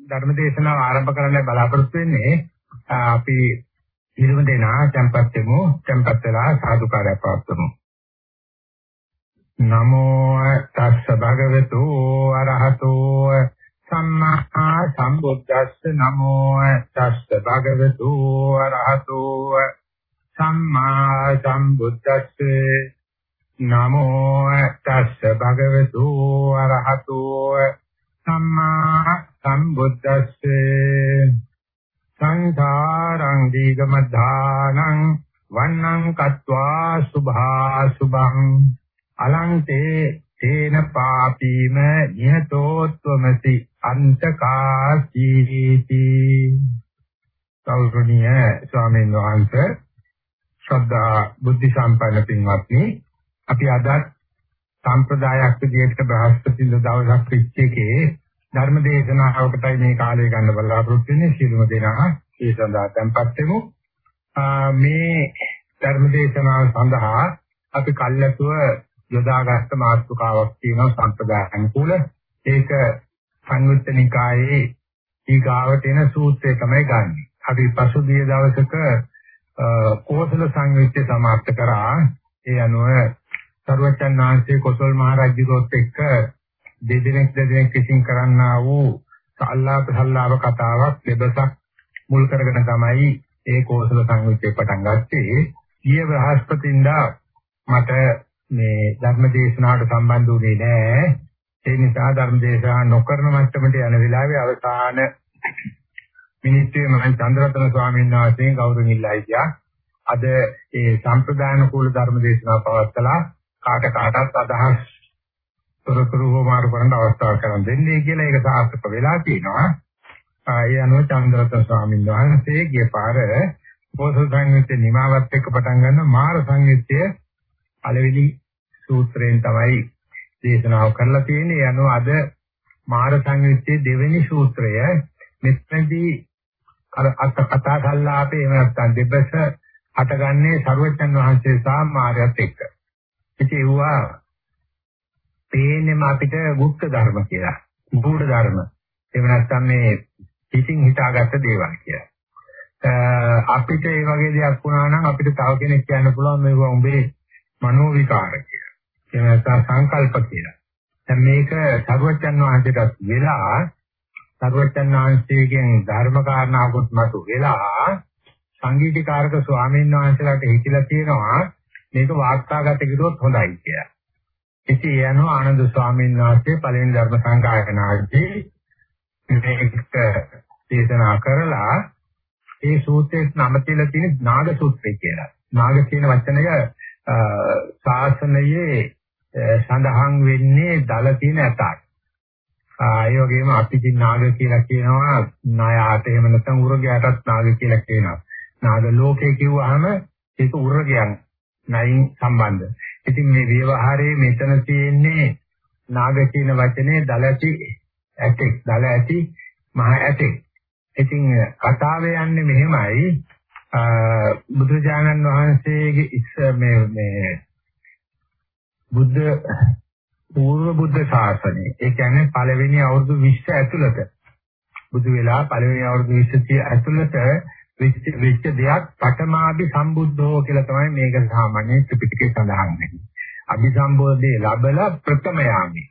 ධර්ම දේශනාව ආරම්භ කරන්න බලාපොරොත්තු වෙන්නේ අපි ඉරුම දෙනා tempත් වෙමු tempත් වෙලා සාදුකාරය පවත්වමු. නමෝ තස්ස භගවතු අරහතෝ සම්මා සම්බුද්දස්ස. නමෝ තස්ස භගවතු අරහතෝ සම්මා සම්බුද්දස්ස. නමෝ තස්ස භගවතු අරහතෝ සම්මා සම්බුද්දස්සේ සංසාරං දීගමධානං වන්නං කତ୍වා සුභා සුභං අලංතේ තේන පාපීම නිහතෝත්වමසි අන්තකාසීති. කෞරුණීය ස්වාමීන් වහන්සේ ශ්‍රද්ධා බුද්ධ සම්පන්න පින්වත්නි අපි අදත් සම්ප්‍රදායක් විදිහට බ්‍රහස්පතින්ද දවසක් පිච්ච එකේ ධර්ම දේශනාවකටයි මේ කාලය ගන්න බලාපොරොත්තු වෙන්නේ. සිළුම දෙනා ඒ සඳහා tempත් වෙමු. මේ ධර්ම දේශනාව සඳහා අපි කල්ැතුව යොදාගත්ත මාතෘකාවක් තියෙනවා සම්ප්‍රදාය අනුකූල ඒක සංයුත්ත නිකායේ ඊගාවට එන සූත්‍රය තමයි ගන්න. අපි පසුගිය දවසක කෝසල සංයුත්තේ සමාප්ත කරා. ඒ අනුව සරුවචන් වහන්සේ කොසල් මහ රජුගොත් එක්ක දෙදෙනෙක් දෙදෙනෙක් විසින් කරන්නා වූ සල්ලාප සල්ලාප කතාවක් දෙබසක් මුල් කරගෙන තමයි ඒ කෝසල සංයුත්තේ පටන් ගත්තේ. ඊයේ බ්‍රහස්පතින්දා මට මේ ධර්ම දේශනාවට සම්බන්ධ වුණේ නෑ. ඒ නිසා ධර්ම දේශනා නොකරන මට්ටමට යන වෙලාවේ අවසාන මිනිස්ත්‍රි මම චන්ද්‍රරත්න ස්වාමීන් වහන්සේගෙන් ගෞරවණීයයි කියා අද ඒ සම්ප්‍රදාන කූල ධර්ම දේශනාව පවත්ලා කාට කාටත් අදහස් තොරතුරු හොමාරු කරන්න අවස්ථාවක් කරන් දෙන්නේ කියලා ඒක සාර්ථක වෙලා තියෙනවා. ඒ අනුව චන්ද්‍රරත්න ස්වාමීන් වහන්සේ ගිය පාර පොසල් සංයුත්තේ නිමාවත් එක්ක පටන් ගන්න මාර සංයුත්තේ පළවෙනි සූත්‍රයෙන් තමයි දේශනාව කරලා තියෙන්නේ. ඒ අනුව අද මාර සංයුත්තේ දෙවෙනි සූත්‍රය මෙතනදී අර අත් කතා කළා අපේ එහෙම නැත්නම් දෙබස හටගන්නේ සරුවචන් වහන්සේ සහ මාර්යත් එක්ක. ඉතින් ඒවා පේන්නේම අපිට ගුප්ත ධර්ම කියලා. ගුඪ ධර්ම. එහෙම නැත්නම් මේ පිටින් හිතාගත්ත දේවල් කියලා. අපිට ඒ වගේ දෙයක් වුණා නම් අපිට තව කෙනෙක් කියන්න පුළුවන් මේවා උඹේ මනෝ විකාර කියලා. එහෙම නැත්නම් සංකල්ප කියලා. දැන් මේක සරුවචන් වහන්සේට වෙලා සරුවචන් වහන්සේගෙන් ධර්ම කාරණාවකුත් මතු වෙලා සංගීතකාරක ස්වාමීන් වහන්සේලාට හිතිලා තියෙනවා මේක වාර්තාගත කිරුවොත් හොඳයි කියලා. ඉතින් ඒ අනුව ආනන්ද ස්වාමීන් වහන්සේ පළවෙනි ධර්ම සංගායනාවේදී මේක දේශනා කරලා ඒ සූත්‍රයේ නම තියලා තියෙන නාග සූත්‍රය කියලා. නාග කියන වචනය ශාසනයේ සඳහන් වෙන්නේ දල තියෙන ඇතක්. ඒ වගේම අපිටින් නාග කියලා කියනවා ණයාට එහෙම නැත්නම් උරගයටත් නාග කියලා කියනවා. නාග ලෝකේ කිව්වහම ඒක උරගයන් නයින් සම්බන්ධ. ඉතින් මේ ව්‍යවහාරයේ මෙතන තියෙන්නේ නාග කියන වචනේ දලති ඇතෙක් දල ඇති මහ ඇතෙක්. ඉතින් කතාව යන්නේ මෙහෙමයි බුදුජානන් වහන්සේගේ ඉස්ස මේ මේ බුද්ධ පූර්ව බුද්ධ ශාසනය. ඒ කියන්නේ පළවෙනි අවුරුදු 20 ඇතුළත බුදු වෙලා පළවෙනි අවුරුදු 20 ඇතුළත වෙච්ච වෙච්ච දෙයක් පඨමාභි සම්බුද්ධෝ කියලා තමයි මේක සාමාන්‍ය ත්‍රිපිටකේ සඳහන් වෙන්නේ. අභිසම්බෝධේ ලැබලා ප්‍රථමයාමි.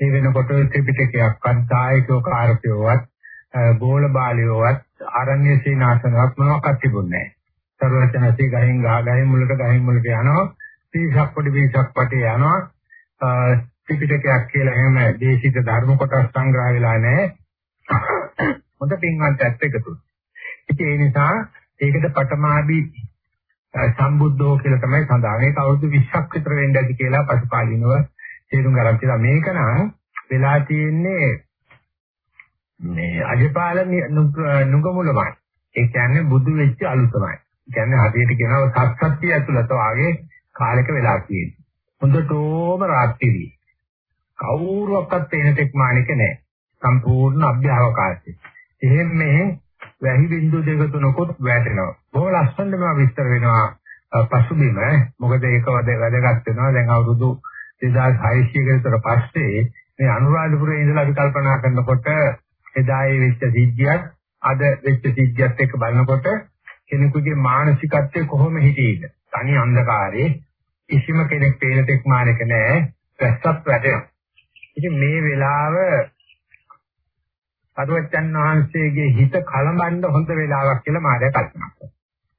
ඒ වෙනකොට ත්‍රිපිටකයක් අන්තායකෝ කාර්යයවත් ගෝල බාලියවත් ආරණ්‍ය සීනාසනවත් මොනවාක්වත් තිබුණේ නැහැ. සර්වචනසී ගහින් ගහ ගහින් මුලට ගහින් මුලට යනවා. පීසක් පොඩි පීසක් පටේ යනවා. ත්‍රිපිටකයක් කියලා එහෙම දේශිත ධර්ම කොටස් සංග්‍රහ වෙලා නැහැ. හොඳ පින්වන්තයත් එකතු. ඉතින් ඒ නිසා ඒකට පටමාභි සම්බුද්ධෝ කියලා තමයි සඳහන්. ඒක අවුරුදු 20ක් විතර වෙන්න ඇති කියලා පසුකාලීනව තේරුම් ගන්න කියලා. මේක නම් වෙලා තියෙන්නේ මේ අජපාල නුගමුලමයි. ඒ කියන්නේ බුදු වෙච්ච අලුතමයි. කියන්නේ හදියට කියනවා සත්සත්‍ය ඇතුළත වාගේ කාලයක වෙලා තියෙන්නේ. හොඳටම රාත්‍රියේ. කවුරුවක්වත් තේන තෙක් මානික නැහැ. සම්පූර්ණ අභ්‍යවකාශය. එහෙම මෙහෙම වැහි බින්දු දෙක තුනකුත් වැටෙනවා. බොහොම ලස්සනට මේවා විස්තර වෙනවා පසුබිම. මොකද ඒක වැදගත් වෙනවා. දැන් අවුරුදු 2600 කට පස්සේ මේ අනුරාධපුරයේ ඉඳලා අපි කල්පනා කරනකොට එදා ඒ වෙච්ච සිද්ධියත් අද වෙච්ච සිද්ධියත් එක්ක බලනකොට කෙනෙකුගේ මානසිකත්වය කොහොම හිටියේද? තනි අන්ධකාරයේ කිසිම කෙනෙක් පේන තෙක් මානක නැහැ. රැස්සක් වැටෙනවා. ඉතින් මේ වෙලාව පරුවච්චන් වහන්සේගේ හිත කලඹන්න හොඳ වෙලාවක් කියලා මාර්යා කල්පනා කරනවා.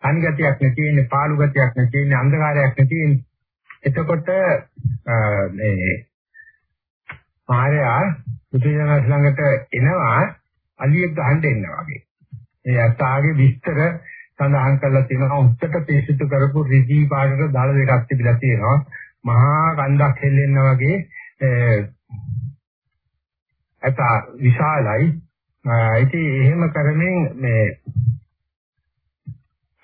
තනි ගතියක් නැති වෙන්නේ, පාළු ගතියක් නැති වෙන්නේ, අන්ධකාරයක් නැති වෙන්නේ. එතකොට මේ මාර්යා බුදුජානක ළඟට එනවා අලියෙක් ගහන්න එනවා වගේ. ඒ අත්තාගේ විස්තර සඳහන් කරලා තියෙනවා උත්තර පිරිසිදු කරපු රිදී පාටට දල දෙකක් තිබිලා තියෙනවා. මහා කන්දක් හෙල්ලෙන්න වගේ අත විශාලයි. ඉතින් එහෙම කරමින් මේ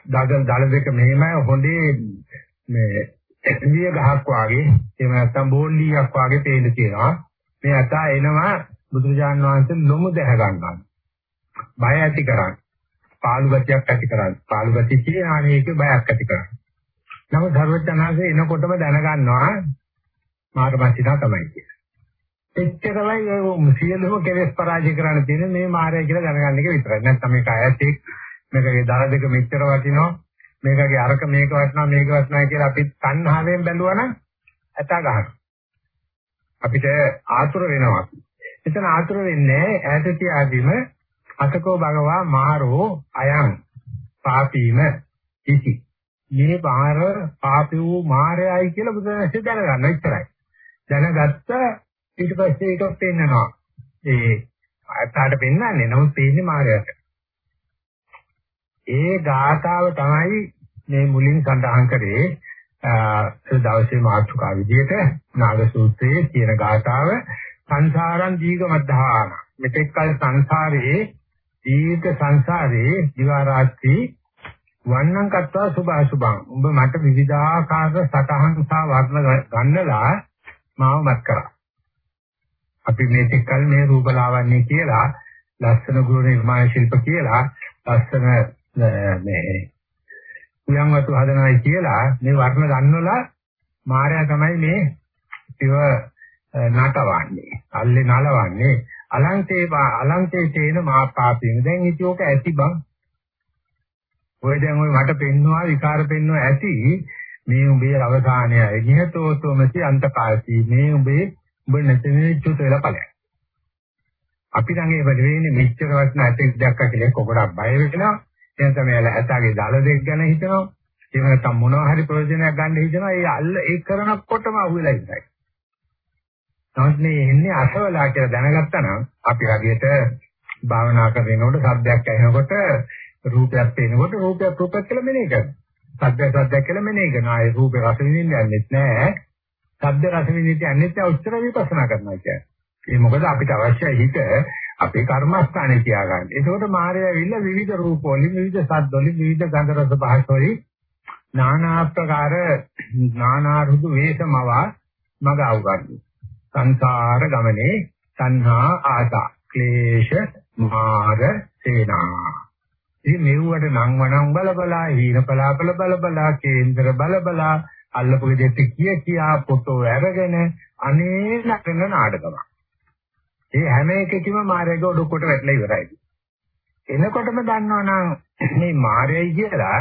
දගල් දල දෙක මෙහෙමයි හොඳේ මේ එක්විය ගහක් වාගේ එහෙම නැත්නම් බෝල්ලියක් වාගේ පේන්න තියෙනවා. මේ අත එනවා බුදුරජාන් වහන්සේ නොමු දැහ ගන්නවා. බය ඇති කරන්නේ. පාළු ගතියක් ඇති කරන්නේ. පාළු ගතිය කියන්නේ ඒක බයක් ඇති කරන්නේ. නමුත් ධර්මචනාංශේ එනකොටම දැනගන්නවා මාර්ගපස්සිනා තමයි කියන්නේ. එච්චරමයි ඒ සියලුම කෙලෙස් පරාජය කරන්න තියෙන මේ මායя කියලා දැනගන්න එක විතරයි. නැත්නම් මේක අයත් එක් මේකගේ දර දෙක මෙච්චර වටිනවා. මේකගේ අරක මේක වටිනවා මේක වටිනවා කියලා අපි තණ්හාවෙන් බැලුවා නම් ඇත ගන්නවා. අපිට ආතුර වෙනවා. එතන ආතුර වෙන්නේ ඈත තියාදීම අතකෝ භගවා මාරෝ අයං පාපීම ඉති. මේ බාහිර පාපී වූ මායයි කියලා බුදුරජාණන් දැනගන්න ඉතරයි. දැනගත්ත ඊට පස්සේ ඒක පෙන්නනවා. ඒ අතට පෙන්නන්නේ නමුත් පේන්නේ මායයට. ඒ ගාථාව තමයි මේ මුලින් සඳහන් කරේ දවසේ මාතෘකා විදිහට නාග සූත්‍රයේ තියෙන ගාථාව සංසාරං දීගමද්ධාන මෙතෙක් කල සංසාරයේ දීර්ඝ සංසාරයේ දිවා රාත්‍රී වන්නං කත්වා සුභාසුභං උඹ මට විවිධාකාර සතහන් සහ වර්ණ ගන්නලා මාව මත් කරා අපි මේ තෙක්කල් මේ රූපලාවන්‍ය කියලා ලස්සන ගෘහ නිර්මාණ ශිල්ප කියලා ලස්සන මේ උයන් වතු හදනවායි කියලා මේ වර්ණ ගන්නවලා මායя තමයි මේ ඉව නටවන්නේ අල්ලේ නලවන්නේ. අලංකේ අලංකේ තේන මා පාපින් දැන් ඉතිෝක ඇති බං. ඔය දැන් ඔය මට පෙන්නවා විකාර පෙන්නවා ඇති මේ උඹේ අවසානයයි. නිහතෝතෝමසි අන්තකාසී. මේ උඹේ උඹ නැතිනේ චුත වෙලා ඵලයක් අපි නම් ඒ වැඩ වෙන්නේ මෙච්චර වටන ඇතෙක් දැක්ක කියලා කොකඩක් බය වෙනවා එහෙනම් තමයි ඇතාගේ දල දෙක ගැන හිතනවා එහෙම නැත්නම් මොනවා හරි ප්‍රයෝජනයක් ගන්න හිතනවා ඒ අල්ල ඒ කරනකොටම අහුවෙලා ඉඳයි නමුත් මේ එන්නේ අසවලා කියලා දැනගත්තා නම් අපි හරියට භාවනා කරනකොට සද්දයක් ඇහෙනකොට රූපයක් පේනකොට රූපයක් රූපයක් කියලා මෙනෙහි කරනවා. සද්දයක් සද්දයක් කියලා මෙනෙහි කරනවා. ඒ රූපේ රස විඳින්න යන්නෙත් නෑ. ශබ්ද රස විඳින්න යන්නේ නැහැ උච්චර විපස්සනා කරනවා කියන්නේ. ඒ මොකද අපිට අවශ්‍ය හිත අපේ කර්මස්ථානේ තියාගන්න. ඒකෝට මායя ඇවිල්ලා විවිධ රූපවලින් විවිධ සද්දවලින් විවිධ ගන්ධ රස පහසවලින් নানা ආකාර নানা ඍතු වේසමව මග අවගන්න. සංසාර ගමනේ තණ්හා ආසා ක්ලේශ මාර සේනා. ඉතින් මෙව්වට නම් වනම් බලබලා හීන පලාපල බලබලා කේන්දර බලබලා අල්ලපු ගෙදෙට්ට කිය කියා ෆොටෝ අරගෙන අනේ නටන නාටකමක්. ඒ හැම එකකම මාර්ගය ඔඩොක්කොට වැටලා ඉවරයි. එනකොටම දන්නවනම් මේ මාර්යයි කියලා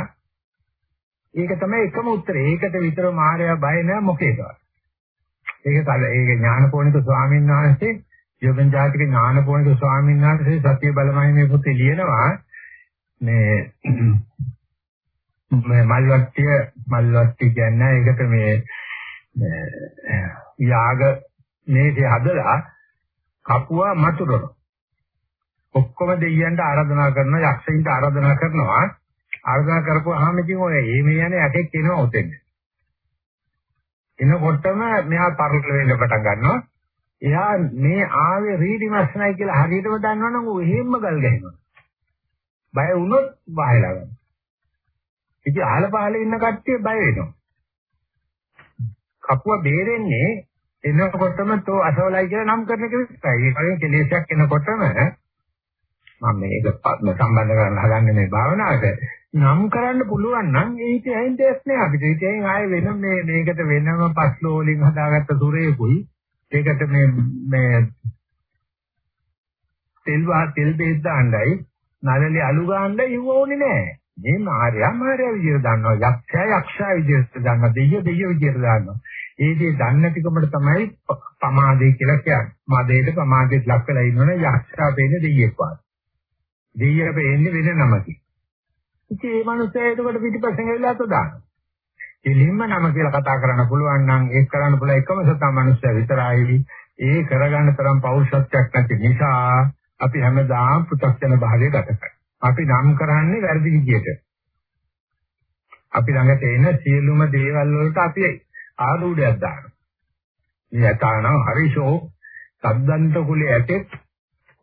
ඒක තමයි එකම උත්තරේ. ඒකට විතර මාර්යා බය නැහැ මොකේද? ඒක තල ඒක ඥානපෝනික ස්වාමීන් වහන්සේ යෝගන් ජාතික ඥානපෝනික ස්වාමීන් වහන්සේ සත්‍ය බලමයි මේ පොතේ ලියනවා මේ මේ මල්වට්ටිය මල්වට්ටි කියන්නේ ඒකට මේ යාග මේකේ හදලා කපුවා මතුරන. ඔක්කොම දෙයියන්ට ආරාධනා කරන යක්ෂයින්ට ආරාධනා කරනවා. ආරාධනා කරපුවාම ඉතින් ඔය මේ යන්නේ ඇටෙක් එනවා උතෙන් එනකොටම මෙහා පරල වෙන්න පටන් ගන්නවා. එයා මේ ආවේ රීඩි මස්නයි කියලා හරියටම දන්නවනම් ඌ එහෙම්ම ගල් ගහනවා. බය වුණොත් වහලා ගන්න. ඉතින් අහල පහල ඉන්න කට්ටිය බය වෙනවා. කපුව බේරෙන්නේ එනකොටම තෝ අසවලයි කියලා නම් කරන එක විතරයි. ඒ වගේ කෙලෙසයක් එනකොටම මම මේක සම්බන්ධ කරන්න හදන්නේ මේ භාවනාවට. නම් කරන්න පුළුවන් නම් ඒක ඇයින් දෙයක් නෑ අපිට. ඒකෙන් ආයේ වෙන මේ මේකට වෙනම පස්ලෝ වලින් හදාගත්ත සුරේකුයි ඒකට මේ මේ තෙල් වා තෙල් බෙහෙත් දාන්නයි නළලේ අලු ගන්නයි ඉව ඕනේ නැහැ. මේ මාර්යා මාර්යා විදියට දන්නවා යක්ෂයා යක්ෂයා විදියට දන්නවා දෙයිය දෙයිය විදියට දන්නවා. ඒ දේ දන්න ටිකමට තමයි පමාදේ කියලා කියන්නේ. මදේට පමාදේට ලක් වෙලා ඉන්නවනේ යක්ෂයා වෙන්නේ දෙයියෙක් වගේ. දෙයිය වෙන්නේ වෙන නමකින්. ඉතින් මේ මිනිස්සයා එතකොට පිටිපස්සෙන් ඇවිල්ලා අත දානවා. එලින්ම නම කියලා කතා කරන්න පුළුවන් නම් ඒක කරන්න පුළුවන් එකම සතා මිනිස්සයා විතරයි. ඒ කරගන්න තරම් පෞරුෂත්වයක් නැති නිසා අපි හැමදාම පෘථග්ජන භාවය ගත කරනවා. අපි නම් කරන්නේ වැරදි විදියට. අපි ළඟට එන සියලුම දේවල් වලට අපි ආරූඪයක් දානවා. මේ යතානම් හරිෂෝ සද්දන්ත කුලයේ ඇතෙත්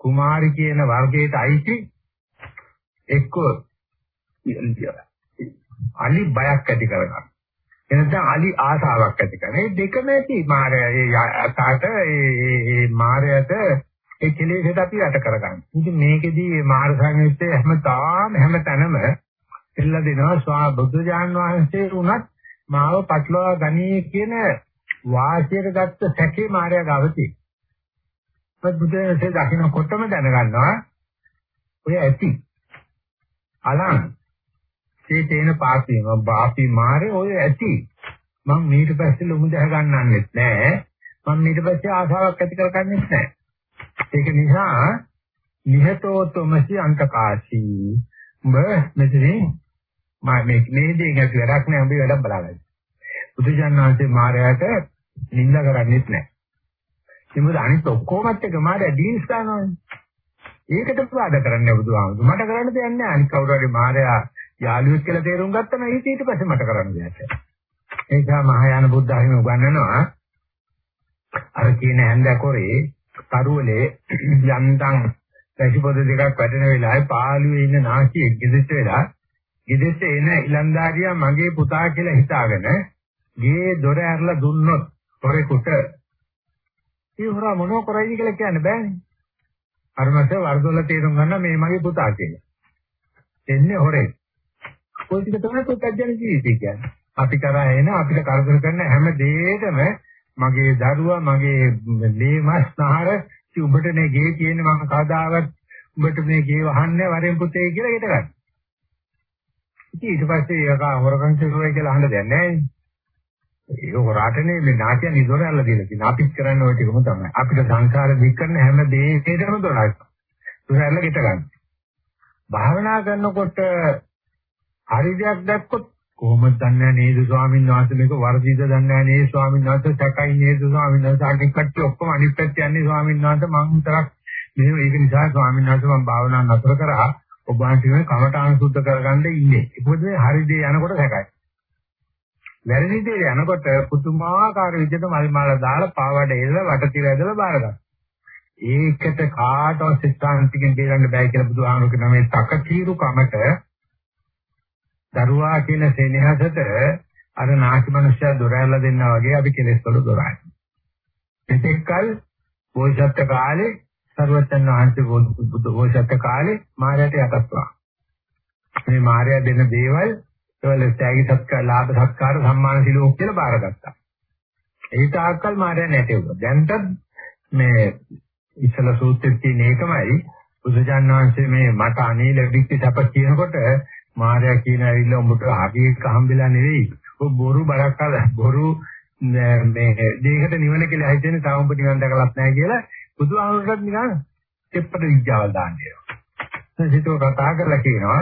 කුමාරි කියන වර්ගයට අයිති එක්ක අලි බයක් ඇති කරගන්න. එනසම් අලි ආසාවක් ඇති කරන. මේ දෙකම ඇති මාරය ඒ අතට ඒ මාරයට ඒ කෙලෙසට අපි යට කරගන්න. ඉතින් මේකෙදී මේ මාර්ග සංයුත්තේ හැමතාම හැමතැනම එල්ල දෙනවා ස්වා බුදුජාන් වහන්සේ උනත් මාව පටලවා ගනී කියන වාසියට ගත්ත සැකේ මාර්යා ගාවති. පත් බුදුන්සේ දකින්නකොටම දැනගන්නවා ඔය ඇති. අලං ඒ තේන පාපීම බාපි මාරේ ඔය ඇති. මම ඊට පස්සේ ලොමු දැහ ගන්නන්නෙත් නෑ. මම ඊට පස්සේ ආසාවක් ඇති කරගන්නෙත් නෑ. ඒක නිසා නිහතෝතමසි අන්තකාශී. උඹ මෙතනින් මම මේ මේ දේ ගැන වැඩක් නෑ උඹ වැඩක් බලාගන්න. බුදුජානනාංශේ මායයට නිඳ කරන්නේත් නෑ. ඒ මොකද අනිත් ඔක්කොමත් එක මායя ඩීල්ස් ගන්නවානේ. ඒකට ප්‍රාද කරන්නේ බුදුහාමුදුරු. මට කරන්න දෙයක් නෑ. අනිත් කවුරු හරි මායя යාළුවෙක් කියලා තේරුම් ගත්තම ඊට ඊට පස්සේ මට කරන්න දෙයක් නෑ. ඒ නිසා මහායාන බුද්ධ ආගම උගන්වනවා අර කියන හැන්ද කොරේ කරුවලේ යන්තම් පැසිපොද දෙකක් වැටෙන වෙලාවේ පාළුවේ ඉන්න නාකියෙක් ගෙදෙට්ට වෙලා ගෙදෙට්ට එන ඉලන්දාරියා මගේ පුතා කියලා හිතාගෙන ගේ දොර ඇරලා දුන්නොත් හොරෙකුට ඒ හොරා මොනෝ කරයිද කියලා කියන්න බෑනේ. අර මත වර්ධවල තේරුම් ගන්න මේ මගේ පුතා කියලා. එන්නේ හොරේ. කොයි ටික තමයි පුතත්ජන ජීවිතය කියන්නේ. අපි කරා එන අපිට කරදර කරන හැම දෙයකම මගේ දරුවා මගේ ලේ මස් නහර ඉතින් උඹට මේ ගේ තියෙන මම කවදාවත් උඹට මේ ගේ වහන්නේ වරෙන් පුතේ කියලා හිත ගන්න. ඉතින් ඊට පස්සේ ඒක හොරකම් කරුවයි කියලා අහන්න දෙයක් නැහැ. ඒක හොරාටනේ මේ නාට්‍ය නිදොර ඇල්ල දීලා තියෙනවා. අපිත් කරන්නේ ওই ටිකම තමයි. අපිට සංසාර දික් කරන හැම දෙයකටම දොරයි. දොර ඇල්ල ගෙට ගන්න. භාවනා කරනකොට හරි දෙයක් දැක්කොත් කොහොමද දන්නේ නේද ස්වාමීන් වහන්සේ? මේක වර්ධිත දන්නේ නේද ස්වාමීන් වහන්සේ? සැකයි නේද ස්වාමීන් වහන්සේ? අනිත් කට්ටිය ඔක්කොම අනිත් පැත්ත යන්නේ ස්වාමීන් වහන්සේ. මං විතරක් මෙහෙම ඒක නිසා ස්වාමීන් වහන්සේ මම භාවනා නතර කරා. ඔබ වහන්සේ කමඨාන සුද්ධ කරගන්න ඉන්නේ. ඒකද හරි දේ යනකොට සැකයි. වැරදි දේ යනකොට පුදුමාකාර විදිහට මල් මාල දාලා පාවඩ එල්ල වටතිර ඇදලා බාර ගන්න ඒකට කාටවත් සිතාන්තිකෙන් බේරන්න බෑ කියලා බුදුහාමුදුරුවෝ කියන මේ තකතිරු කමට දරුවා කියන සෙනෙහසට අර නාකි මනුෂ්‍යයා දොර ඇරලා දෙන්නා වගේ අපි කෙලෙස් වල දොරයි. මෙතෙක්කල් බෝසත් කාලේ සර්වචන් වහන්සේ බුදු බෝසත් කාලේ මායයට යටත්වා. මේ මායя දෙන දේවල් ඒවල ත්‍යාගි සත්කාර ලාභ සත්කාර සම්මාන සිලෝක කියලා බාරගත්තා. ඒ තාක්කල් මායя නැටෙව්වා. දැන්ටත් මේ ඉස්සල සූත්‍රයේ තියෙන එකමයි බුදුජාණන් වහන්සේ මේ මට අනේ ලැබිච්ච සැප කියනකොට මාර්යා කියන ඇවිල්ලා උඹට හරියට හම්බෙලා නෙවෙයි. ඔය බොරු බරක් අල බොරු මේ දෙයකට නිවන කියලා හිතෙන්නේ තාම උඹ නිවන් දැකලත් නැහැ කියලා බුදුහාමුදුරුවෝ නිකන් දෙප්පට විද්‍යාවල් දාන්නේ. සිතෝ කතා කරලා කියනවා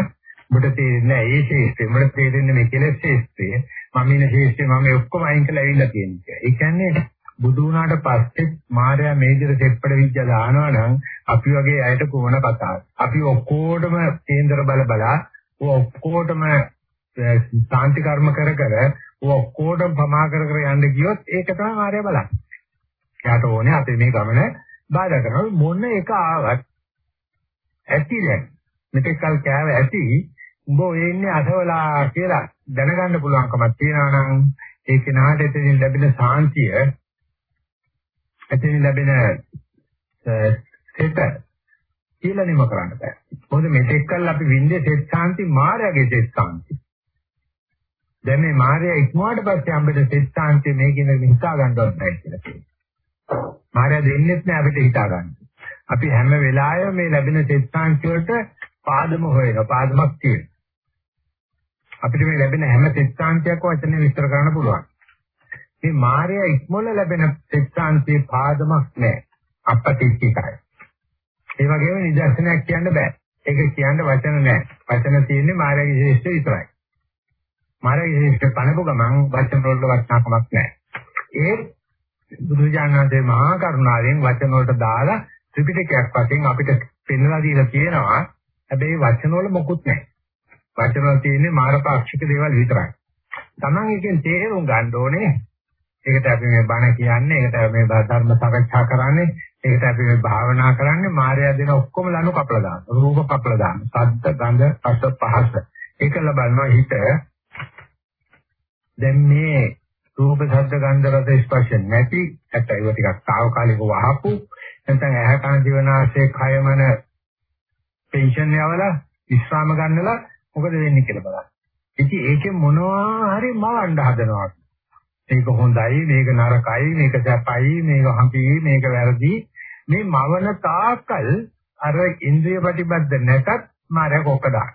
උඹට තේරෙන්නේ නැහැ ඒ ශේෂ්ත්‍රය. උඹට තේරෙන්නේ මේ කෙලෙස් ශේෂ්ත්‍රය. මම ඉන්න ශේෂ්ත්‍රය මම ඔක්කොම අයින් කරලා ඇවිල්ලා තියෙනවා. ඒ කියන්නේ බුදු වුණාට පස්සේ මාර්යා මේජර දෙප්පට විද්‍යාව දානවා නම් අපි වගේ අයට කොහොම කතාවක්. අපි ඔක්කොටම කේන්දර බල බලා ඔක්කොටම සාන්ති කර්ම කර කර ඔක්කොටම පමා කර කර යන්න ගියොත් ඒක තමයි මාර්ය බලන්නේ. එයාට ඕනේ අපේ මේ ගමන බාධා කරනවා. මොන එක ආවත් ඇති දැන්. මෙතෙක් කල් කෑව ඇති. උඹ ඔය ඉන්නේ අසවලා කියලා දැනගන්න පුළුවන්කමක් තියෙනවා නම් ඒ කෙනාට එතනින් ලැබෙන සාන්තිය එතනින් ලැබෙන සෙට කියලා නිම කරන්න බෑ. මොකද මෙතෙක් කල් අපි වින්දේ සෙත් සාන්ති මායාවේ සෙත් සාන්ති. දැන් මේ මායාව ඉක්මවාට පස්සේ අපිට සෙත් සාන්ති මේ කියන හිතා ගන්නවත් නැහැ කියලා කියනවා. මායාව දෙන්නෙත් නෑ අපිට හිතා ගන්න. අපි හැම වෙලාවෙම මේ ලැබෙන සිතාංශ වලට පාදම හොයනවා. පාදමක් තියෙනවා. අපිට මේ ලැබෙන හැම සිතාංශයක් වචනේ විස්තර කරන්න පුළුවන්. මේ මායя ඉක්මොල ලැබෙන සිතාංශේ පාදමක් නැහැ. අපටිච්චිකයි. ඒ වගේම නිදර්ශනයක් කියන්න බෑ. ඒක කියන්න වචන නැහැ. වචන තියෙන්නේ මායාවේ විශේෂ විතරයි. මායාවේ විශේෂ පණපු ගමන් වචන වලට වටිනාකමක් නැහැ. ඒ බුදුජානනාථේ මහා කරුණාවෙන් වචන වලට දාලා ත්‍රිපිටකයක් වශයෙන් අපිට පෙන්වලා දීලා තියෙනවා. හැබැයි වචන වල මොකුත් නැහැ. වචන වල තියෙන්නේ මාරපාක්ෂික දේවල් විතරයි. Taman එකෙන් තේරුම් ගන්න ඕනේ. ඒකට අපි මේ බණ කියන්නේ, ඒකට මේ ධර්ම සාකච්ඡා කරන්නේ, ඒකට අපි මේ භාවනා කරන්නේ මායя දෙන ඔක්කොම ලනු කපලා දාන. රූප කපලා දාන. ශබ්ද, ගන්ධ, රස, පහස. ඒකල බලනවා හිත දැන් මේ රූප ශබ්ද ගන්ධ රස ස්පර්ශ නැති නැත්නම් ඒව ටිකක් తాවකාලිකව වහපු නැත්නම් ඇහැ කන දිවනාසය කයමන පෙන්ෂන් යවලා විශ්‍රාම ගන්නලා මොකද වෙන්නේ කියලා බලන්න. ඉතින් ඒකේ මොනවා හරි මවන්න හදනවා. මේක හොඳයි, මේක නරකයි, මේක සැපයි, මේක හම්පි, මේක වැරදි. මේ මවන තාකල් අර ඉන්ද්‍රිය ප්‍රතිබද්ධ නැතත් මාරය කොකදා.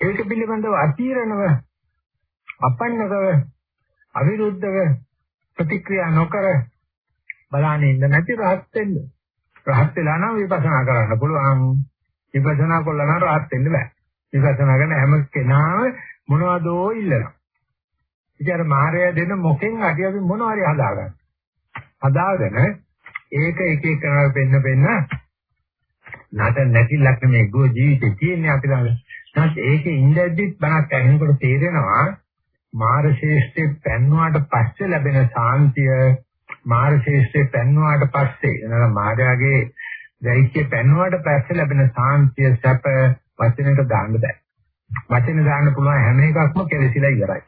ඒක පිළිබඳව අතිරණව අපන්නකව අවිරුද්ධව ප්‍රතික්‍රියා නොකර බලන්නේ ඉන්න නැති රහත් වෙන්න. රහත් වෙලා නම් විපස්සනා කරන්න පුළුවන්. විපස්සනා කළා නම් රහත් වෙන්න බෑ. විපස්සනා කරන හැම කෙනාම මොනවදෝ ඉල්ලනවා. ඉතින් අර මායя දෙන මොකෙන් අඩිය අපි මොනවාරි හදාගන්න. හදාගෙන ඒක එක එක කරලා පෙන්න පෙන්න නැත නැතිලක් මේ ගෝ ජීවිතේ තියෙන්නේ අපි ළඟ. නැත්නම් ඒකේ ඉඳද්දිත් බණක් ඇහෙනකොට තේරෙනවා මාර ශේෂ්ඨේ පැන්නුවාට පස්සේ ලැබෙන සාන්තිය මාර ශේෂ්ඨේ පැන්නුවාට පස්සේ එනවා මායාගේ දෛත්‍ය පැන්නුවාට පස්සේ ලැබෙන සාන්තිය සැප වචනයට දාන්න බෑ. වචන දාන්න පුළුවන් හැම එකක්ම කෙලසිලා ඉවරයි.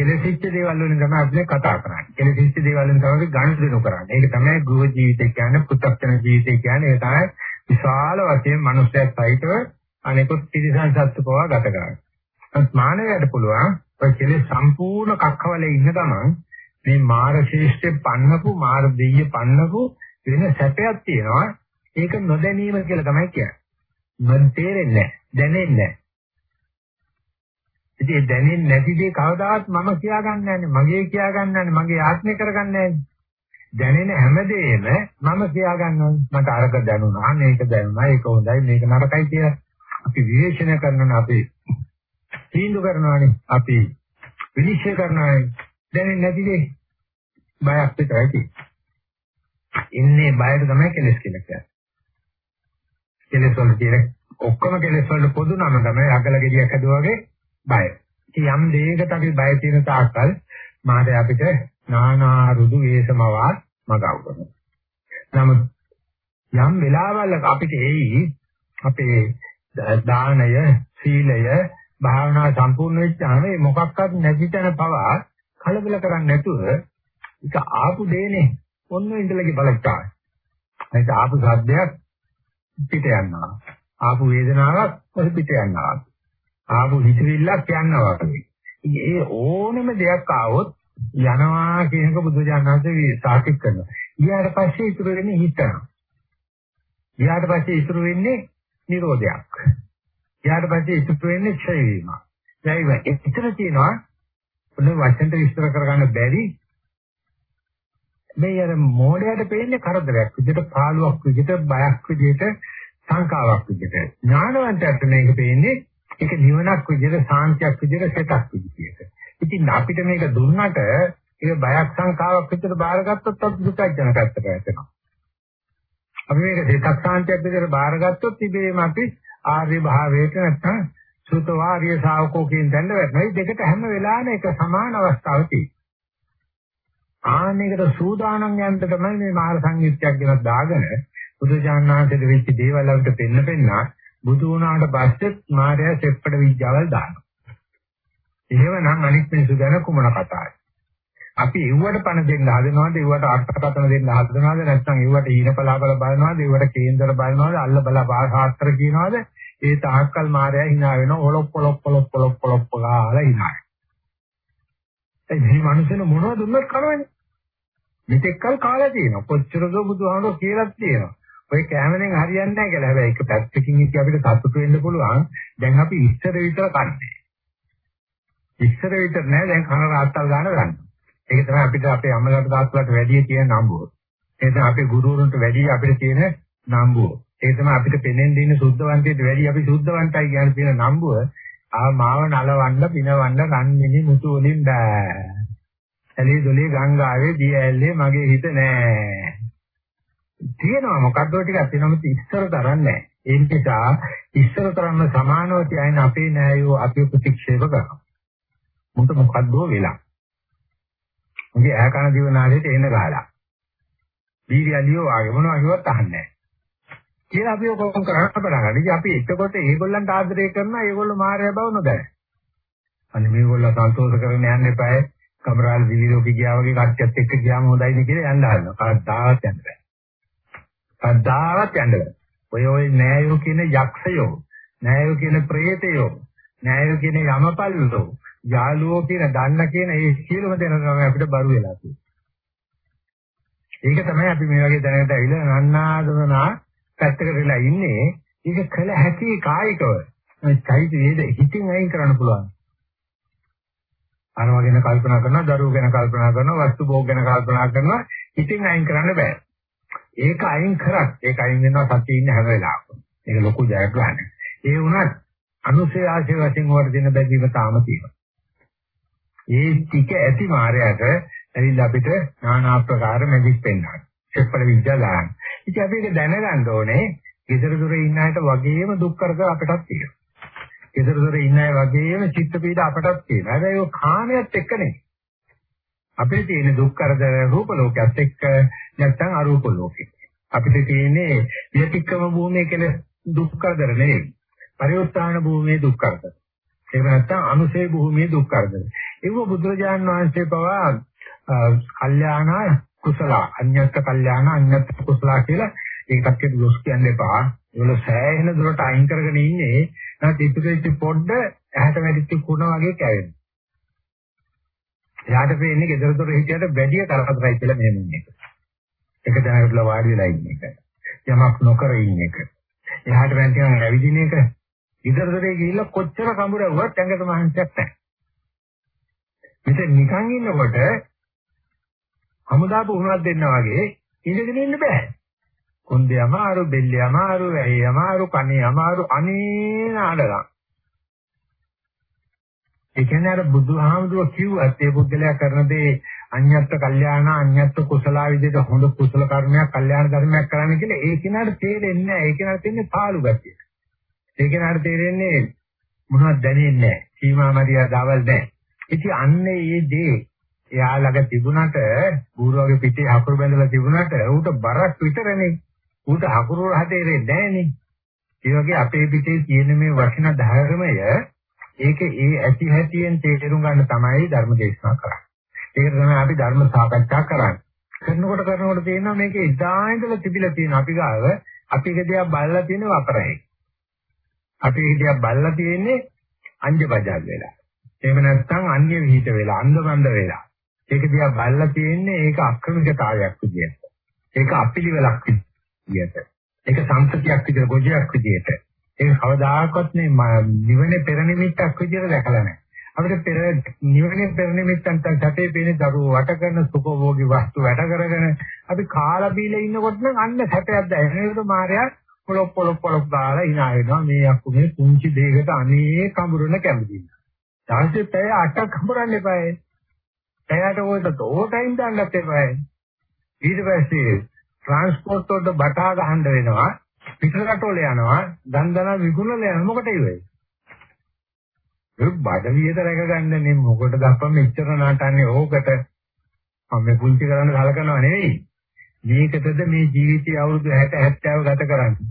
කෙලසිච්ච දේවල් වලින් තමයි අපි කතා කරන්නේ. කෙලසිච්ච දේවල් වලින් තමයි ගනුදෙනු කරන්නේ. ඒක තමයි ගෘහ ජීවිතය කියන්නේ, පුත්තක්ෂණ ජීවිතය කියන්නේ. ඒ තමයි විශාල වශයෙන් මිනිස්යාත් සහිතව අනෙකුත් තිරිසන් සත්ත්ව පවා ගත කරන්නේ. මානවයට පුළුවන් ඔය කෙලෙස් සම්පූර්ණ කක්කවලේ ඉන්න ගමන් මේ මාර ශේෂ්ඨේ පන්නපු මාර දෙయ్య පන්නපු වෙන සැපයක් තියෙනවා ඒක නොදැනීම කියලා තමයි කියන්නේ මන් තේරෙන්නේ දැනෙන්නේ නැහැ ඉතින් දැනෙන්නේ නැති දේ කවදාවත් මම කියාගන්නේ නැහැ මගේ කියාගන්නේ නැහැ මගේ ආත්මය කරගන්නේ නැහැ දැනෙන හැමදේම මම කියාගන්නවා. මට අරක දැනුණා මේක දැනුණා ඒක හොඳයි මේක නරකයි කියලා අපි විවේචනය කරනවා අපි තීන්දුව කරනවානේ අපි විනිශ්චය කරනවානේ. දැනෙන්නේ නැති දෙයක් බයක් විතරයි ඉන්නේ බයට තමයි කෙලස් කියලා කියන්නේ. කෙලස් වල තියෙන ඔක්කොම කෙලස් වල පොදු නම තමයි අගල ගෙඩියක් හදුවා වගේ බය. ඉතින් යම් දෙයකට අපි බය තියෙන තාක්කල් මාතේ අපිට නානා රුදු වේසමවත් මගව කරනවා. නමුත් යම් වෙලාවල අපිට එයි අපේ දානය, සීලය, භාවනා සම්පූර්ණ වෙච්චාම මේ මොකක්වත් නැති තැන පවා කලබල කරන්නේ නැතුව ඒක ආපු දෙනේ ඔන්න ඉඳලගේ බලච්චා. ඒක ආපු සද්දයක් පිට යනවා. ආපු වේදනාවක් ඔය පිට යනවා. ආපු හිතවිල්ලක් යනවා වගේ. ඒ ඕනම දෙයක් ආවොත් යනවා කියනක බුදුජානනාංශේ සාතික් කරනවා. ඊට පස්සේ ඉතුරු වෙන්නේ හිතනවා. ඊට පස්සේ ඉතුරු වෙන්නේ නිරෝධයක්. ඊට පස්සේ ඉතුරු වෙන්නේ ක්ෂය වීම. ක්ෂය වීම. එතන තියෙනවා පොඩි වචෙන්ට විස්තර කරගන්න බැරි මේ අර මොඩයට පේන්නේ කරදරයක් විදිහට පාළුවක් විදිහට බයක් විදිහට සංකාවක් විදිහට ඥානවන්තයට මේක පේන්නේ ඒක නිවනක් විදිහට සාන්තියක් විදිහට සෙතක් විදිහට ඉතින් අපිට මේක දුන්නට ඒක බයක් සංකාවක් විදිහට බාරගත්තොත් අපි දුකයි ජන පැත්තට වැටෙනවා අපි මේක සෙතක් සාන්තියක් විදිහට බාරගත්තොත් ඉබේම අපි ආර්ය භාවයට නැත්නම් සුතවාර්ය ශාවකෝ කියන දෙන්න වැටෙනවා. මේ දෙකට හැම වෙලාවෙම එක සමාන අවස්ථාවක් තියෙනවා. ආනේකට සූදානම් යන්න තමයි මේ මාර්ග සංයුක්තියක් ගෙනත් දාගෙන බුදුජානනාථට වෙච්ච දේවල් වලට පෙන්න පෙන්නා බුදු වුණාට පස්සෙත් මාර්යා සෙප්පඩ විද්‍යාවල් දානවා. එහෙමනම් අනිත් මිනිසු ගැන කුමන කතාවයි. අපි එව්වට පණ දෙන්න හදනවාද එව්වට අර්ථකථන දෙන්න හදනවාද නැත්නම් එව්වට ඊන පලාපල බලනවාද එව්වට කේන්දර බලනවාද අල්ල බලා භාෂාස්ත්‍ර කියනවාද ඒ තාක්කල් මායя hina වෙන ඔලොප් ඔලොප් ඔලොප් ඔලොප් ඔලොප් ගාලා hina ඒ මේ මිනිස්සුන මොනවද දුන්නත් කරන්නේ මෙතෙක්කල් කාලා තියෙනවා. කොච්චරද බුදුහාමුදුරුවෝ කියලා තියෙනවා. ඔය කැමරෙන් හරියන්නේ නැහැ කියලා. හැබැයි එක පැත්තකින් ඉති අපිට සතුටු වෙන්න පුළුවන්. දැන් අපි ඉස්සර විතර කන්නේ. ඉස්සර විතර නෑ දැන් කන රාත්තල් ගන්න ගන්න. ඒක තමයි අපිට අපේ අම්මලාට තාත්තලාට වැඩි තියෙන නම්බුව. ඒ තමයි අපේ ගුරුවරුන්ට වැඩි අපිට තියෙන නම්බුව. ඒ තමයි අපිට පෙනෙන් දින සුද්ධවන්තයට වැඩි අපි සුද්ධවන්තයි කියන තියෙන නම්බුව. ආ මාව නලවන්න පිනවන්න රන්මිනි මුතු වලින් බෑ. ඇලි දොලි ගංගාවේ දිය ඇල්ලේ මගේ හිත නෑ. තියෙනවා මොකද්ද ටිකක් තියෙනවා ඉස්සර තරම් නෑ. ඒ නිසා ඉස්සර තරම්ම සමානව තියන අපේ නෑයෝ අපි ප්‍රතික්ෂේප කරනවා. මුන්ට මොකද්ද වෙලා. උගේ ඇහ කන දිව නාසයට එන ගහලා. බීරි අලියෝ ආගේ මොනවා කිව්වත් අහන්නේ නෑ. කියලා අපි ඔක්කොම කරන්න පටන් ගන්නවා. ඉතින් අපි එතකොට ඒගොල්ලන්ට ආදරය කරනවා ඒගොල්ලෝ මායя බව නොදැන. අනේ මේගොල්ලෝ සන්තෝෂ කරගෙන යන්න එපායි. කමරාල් විවිධෝකී ගියා වගේ කට්ටියත් එක්ක ගියාම හොඳයිනේ කියලා යන්න හදනවා. කවදාවත් යන්න බෑ. කවදාවත් යන්න බෑ. ඔය ඔය නෑයෝ කියන යක්ෂයෝ, නෑයෝ කියන ප්‍රේතයෝ, නෑයෝ කියන යමපල්ලෝ, යාළුවෝ කියන දන්න කියන ඒ සියලුම දෙනා තමයි අපිට බරු වෙලා තියෙන්නේ. ඒක තමයි අපි මේ වගේ දැනකට ඇවිල්ලා නන්නාදමනා පැත්තකට වෙලා ඉන්නේ. ඒක කළ හැකි කායිකව. මේ චෛත්‍ය වේද හිතින් අයින් කරන්න පුළුවන්. අරව ගැන කල්පනා කරනවා, දරුවෝ ගැන කල්පනා කරනවා, වස්තු භෝග ගැන කල්පනා කරනවා, හිතින් අයින් කරන්න බෑ. ඒක අයින් කරත් ඒක අයින් වෙනවා සතිය ඉන්න හැම වෙලාවකම. ඒක ලොකු ජයග්‍රහණයක්. ඒ වුණත් අනුසය ආශය වශයෙන් වර දෙන බැදීම තාම තියෙනවා. ඒ ටික ඇති මායයට ඇවිල්ලා අපිට নানা ආකාර මැජික් පෙන්වනවා. සෙප්පල විද්‍යාව දාන්න. ඉතින් අපි ඒක දැනගන්න ඕනේ. ගෙදර දොර ඉන්න අයට වගේම දුක් කරදර අපටත් තියෙනවා. ගෙදර දොර ඉන්න අය වගේම චිත්ත පීඩ අපටත් තියෙනවා. හැබැයි ඒක කාමයට එක්ක නෙවෙයි. අපිට තියෙන දුක් කරදර රූප ලෝකයක් එක්ක නැත්නම් අරූප ලෝකෙක. අපිට තියෙන්නේ විතික්‍රම භූමියේ කියලා දුක් කරදර නෙවෙයි. පරිඋත්ථාන භූමියේ දුක් කරදර. ඒක නැත්නම් අනුසේ භූමියේ දුක් කරදර. ඒව බුදුරජාන් වහන්සේ පවා කල්යාණ කුසල අඤ්ඤත් කල්යාණ අඤ්ඤත් කුසල කියලා ඒකත් දොස් කියන්න එපා. ඒවල සෑහෙන දුරට අයින් කරගෙන ඉන්නේ. නැත්නම් ඉතුරුච්ච පොඩ්ඩ ඇහැට වැටිච්ච කුණ වගේ කැවෙනවා. එයාට පේන්නේ gedara dora හිටියට වැඩි කරදරයි කියලා මෙහෙම ඉන්නේ. එක දැනගටලා වාඩි වෙලා ඉන්න එක. යමක් නොකර ඉන්න එක. එහාට වැන් ටිකක් ඇවිදින එක. gedara dora ගිහිල්ලා කොච්චර කඹරවුවත් ඇඟට මහන්සියක් නැහැ. මෙතන නිකන් ඉන්නකොට හමුදා පුහුණුවක් දෙන්නා වගේ ඉඳගෙන ඉන්න බෑ. කොන්දේ අමාරු, බෙල්ලේ අමාරු, ඇහි අමාරු, කනේ අමාරු, අනේ නාඩගම්. ඒ කියන්නේ අර බුදුහාමුදුරුව කිව්වත් ඒ පුද්ගලයා කරන දේ අඤ්ඤත්ත කල්යාණ අඤ්ඤත්ත කුසලා විදිහට හොඳ කුසල කර්මයක් කල්යාණ ධර්මයක් කරන්න කියලා ඒ කෙනාට තේරෙන්නේ නැහැ. ඒ කෙනාට තේරෙන්නේ පාළු ගැතිය. ඒ කෙනාට තේරෙන්නේ මොනවද දැනෙන්නේ නැහැ. සීමා මරියාදවල් නැහැ. ඉතින් අන්නේ මේ දේ එයා ළඟ තිබුණට ගුරුවගේ පිටේ හකුරු බැඳලා තිබුණට ඌට බරක් විතරනේ. ඌට හකුරු හදේරේ නැහනේ. ඒ වගේ අපේ පිටේ තියෙන මේ වටිනා ධර්මය ඒක ඒ ඇති හැටියෙන් තේරුම් ගන්න තමයි ධර්ම දේශනා කරන්නේ. ඒක තමයි අපි ධර්ම සාකච්ඡා කරන්නේ. කරනකොට කරනකොට තේරෙනවා මේක එදා ඉඳලා තිබිලා තියෙන අපි ගාව අපි එක දිහා බලලා තියෙන වපරයි. අපි එක දිහා බලලා තියෙන්නේ අංජබජල් වෙලා. එහෙම නැත්නම් අන්‍ය විහිිත වෙලා අන්ධබන්ද වෙලා. ඒක දිහා බලලා තියෙන්නේ ඒක අක්‍රමිකතාවයක් විදියට. ඒක අපිලිවෙලක් විදියට. ඒක සංස්කෘතියක් විදියට ගොජයක් විදියට. ඒක කවදාකවත් මේ නිවනේ පෙර නිමිත්තක් විදිහට දැකලා නැහැ. අපිට පෙර නිවනේ පෙර නිමිත්තන් සැපේ පේන දරුවෝ වට කරන සුඛෝභෝගී වස්තු වැඩ කරගෙන අපි කාලා බීලා ඉන්නකොට නම් අන්න සැපයක් දැනෙනකොට මායя පොලොප් පොලොප් පොලොප් දාලා ඉනා වෙනවා මේ අක්කු මේ පුංචි දෙයකට අනේ කඹරන කැමති. ඊට පැය 8ක් කඹරන්න එපායි. පැයට ඔයකට ඕ ටයිම් දාන්නත් එපායි. ඊට පස්සේ ට්‍රාන්ස්පෝර්ට් වලට බටා ගහන්න වෙනවා. පිටරටවල යනවා දන්දනා විකුණල යන මොකටද ඒ ඒ බඩවියද රැකගන්නනේ මොකටද අප්පා මෙච්චර නාටන්නේ ඕකට. මම මේ පුංචි කරන්න කලකනවා නෙවෙයි. මේකටද මේ ජීවිතය අවුරුදු 60 70 ගත කරන්නේ.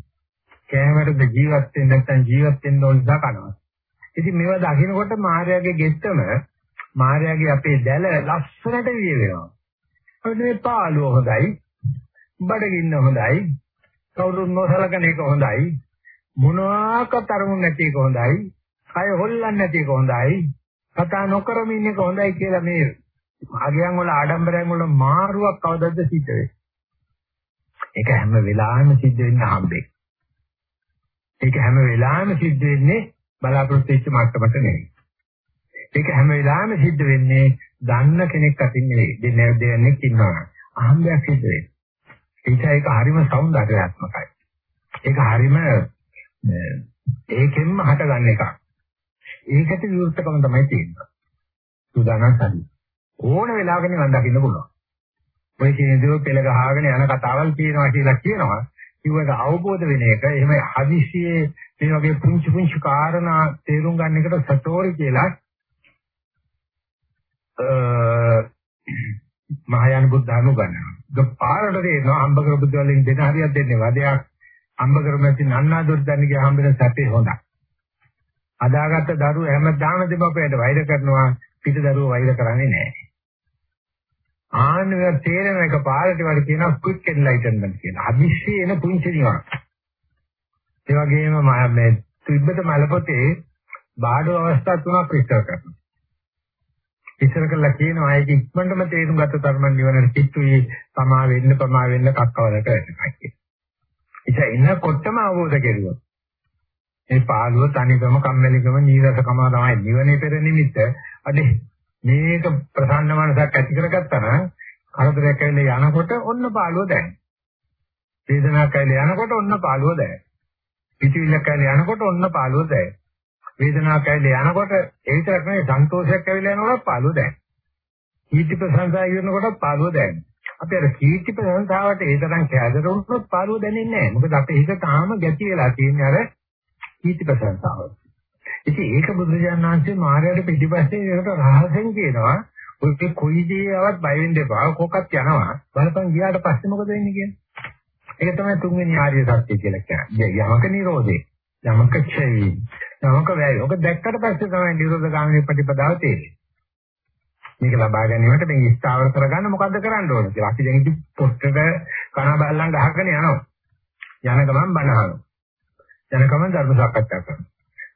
කෑමරද ජීවත් වෙන්න නැත්නම් ජීවත් වෙන්න ඕන නිසා කනවා. ඉතින් මේවා දකින්නකොට මාර්යාගේ ගෙත්තම මාර්යාගේ අපේ දැල ලස්සනට විය වෙනවා. අපිට මේ පාළුව හොඳයි. බඩගින්න හොඳයි. කවුරුත් නොසලකන එක හොඳයි. මොනවාකට අරමුණ නැති එක හොඳයි. කය හොල්ලන්නේ නැති එක හොඳයි. කතා නොකරම ඉන්න එක හොඳයි කියලා මේ ආගයන් වල ආඩම්බරයන් වල මාරුවක් කවදද සිද්ධ වෙන්නේ? ඒක හැම වෙලාවෙම සිද්ධ වෙන්නේ හම්බෙක්. ඒක හැම වෙලාවෙම සිද්ධ වෙන්නේ බලාපොරොත්තු වෙච්ච මට්ටමට නෙවෙයි. ඒක හැම වෙලාවෙම සිද්ධ වෙන්නේ දන්න කෙනෙක් අතින් නෙවෙයි. දෙන්නේ දෙන්නෙක් ඉන්නවා. අහම්බයක් සිද්ධ වෙන්නේ. නිසා ඒක හරිම సౌందర్యාත්මකයි. ඒක හරිම ඒකෙන්ම හටගන්න එකක්. ඒකට විරුද්ධකම තමයි තියෙන්නේ. සූදානම් සල්ලි. ඕන වෙලාවක නිවන් දකින්න පුළුවන්. ඔය කියන දේ පෙළ ගහගෙන යන කතාවල් කියනවා කියලා කියනවා. ඉුවට අවබෝධ වෙන එක එහෙම හදිසියේ මේ වගේ පුංචි පුංචි කාරණා තේරුම් ගන්න එකට සටෝරි කියලා අ මහායාන බුද්ධ අනුගමනය. ගපාරට දෙනවා අම්බ කර බුද්ධ වලින් දෙන හරියක් දෙන්නේ වදයක් අම්බ කරමැති නන්නා දුර්දන්නේ හම්බෙන සැපේ හොඳයි. අදාගත්ත දරුවෝ හැමදාම දෙමපේට වෛර කරනවා පිට දරුවෝ වෛර කරන්නේ නැහැ. ආන්න තේරෙන එක පාරට වල කියනවා quick enlightenment කියලා. අදිශ්‍ය එන පුංචි නිවන්. ඒ වගේම මේ තිබ්බත මලපොතේ බාඩු අවස්ථා තුනක් විස්තර කරනවා. විස්තර කළා කියනවා ඒක ඉක්මනටම තේරුම් ගත්ත තරම නිවනට පිටුයි පමා වෙන්න පමා වෙන්න කක්කවලට වෙනවා. ඒක එනකොටම අවබෝධ කෙරුවා. මේ පාළුව තනිකම කම්මැලිකම නීරසකම තමයි නිවනේ පෙර නිමිත්ත. අනේ මේක ප්‍රසන්න මනසක් ඇති කරගත්තා නම් කරදරයක් ඇවිල්ලා යනකොට ඔන්න පාළුව දැනෙන. වේදනාවක් ඇවිල්ලා යනකොට ඔන්න පාළුව දැනෙන. පිටිවිල්ලක් ඇවිල්ලා යනකොට ඔන්න පාළුව දැනෙන. වේදනාවක් ඇවිල්ලා යනකොට ඒ විතරක් නෙවෙයි සන්තෝෂයක් ඇවිල්ලා යනකොට පාළුව දැනෙන. කීර්ති ප්‍රශංසා කරනකොට පාළුව දැනෙන. අපි අර කීර්ති ප්‍රශංසාවට ඒ තරම් කැදර වුණොත් පාළුව දැනෙන්නේ නැහැ. මොකද අපේ හිත තාම ගැටි වෙලා තියෙන්නේ අර කීර්ති ප්‍රශංසාව. ඉතින් ඒක බුදුරජාණන් වහන්සේ මායයට පිටිපස්සේ ඒකට රහසෙන් කියනවා ඔය කොයි දේවත් බය වෙන්න එපා. කොකක් යනවා. බලපන් ගියාට පස්සේ මොකද වෙන්නේ කියන්නේ. ඒක තමයි තුන්වෙනි ආර්ය සත්‍ය කියලා කියන්නේ. යමක නිරෝධේ. යමක ක්ෂය. යමක වැය. ඔක දැක්කට පස්සේ තමයි නිරෝධ ගාමිනී ප්‍රතිපදාව තේරෙන්නේ. මේක ලබා ගැනීමට මේ ස්ථාවර කරගන්න මොකද්ද කරන්න ඕන කියලා. අපි දැන් ඉතින් පොස්ටර් කන බල්ලන් ගහගෙන යනවා. යන ගමන් බනහනවා. යනකම ධර්ම සාකච්ඡා කරනවා.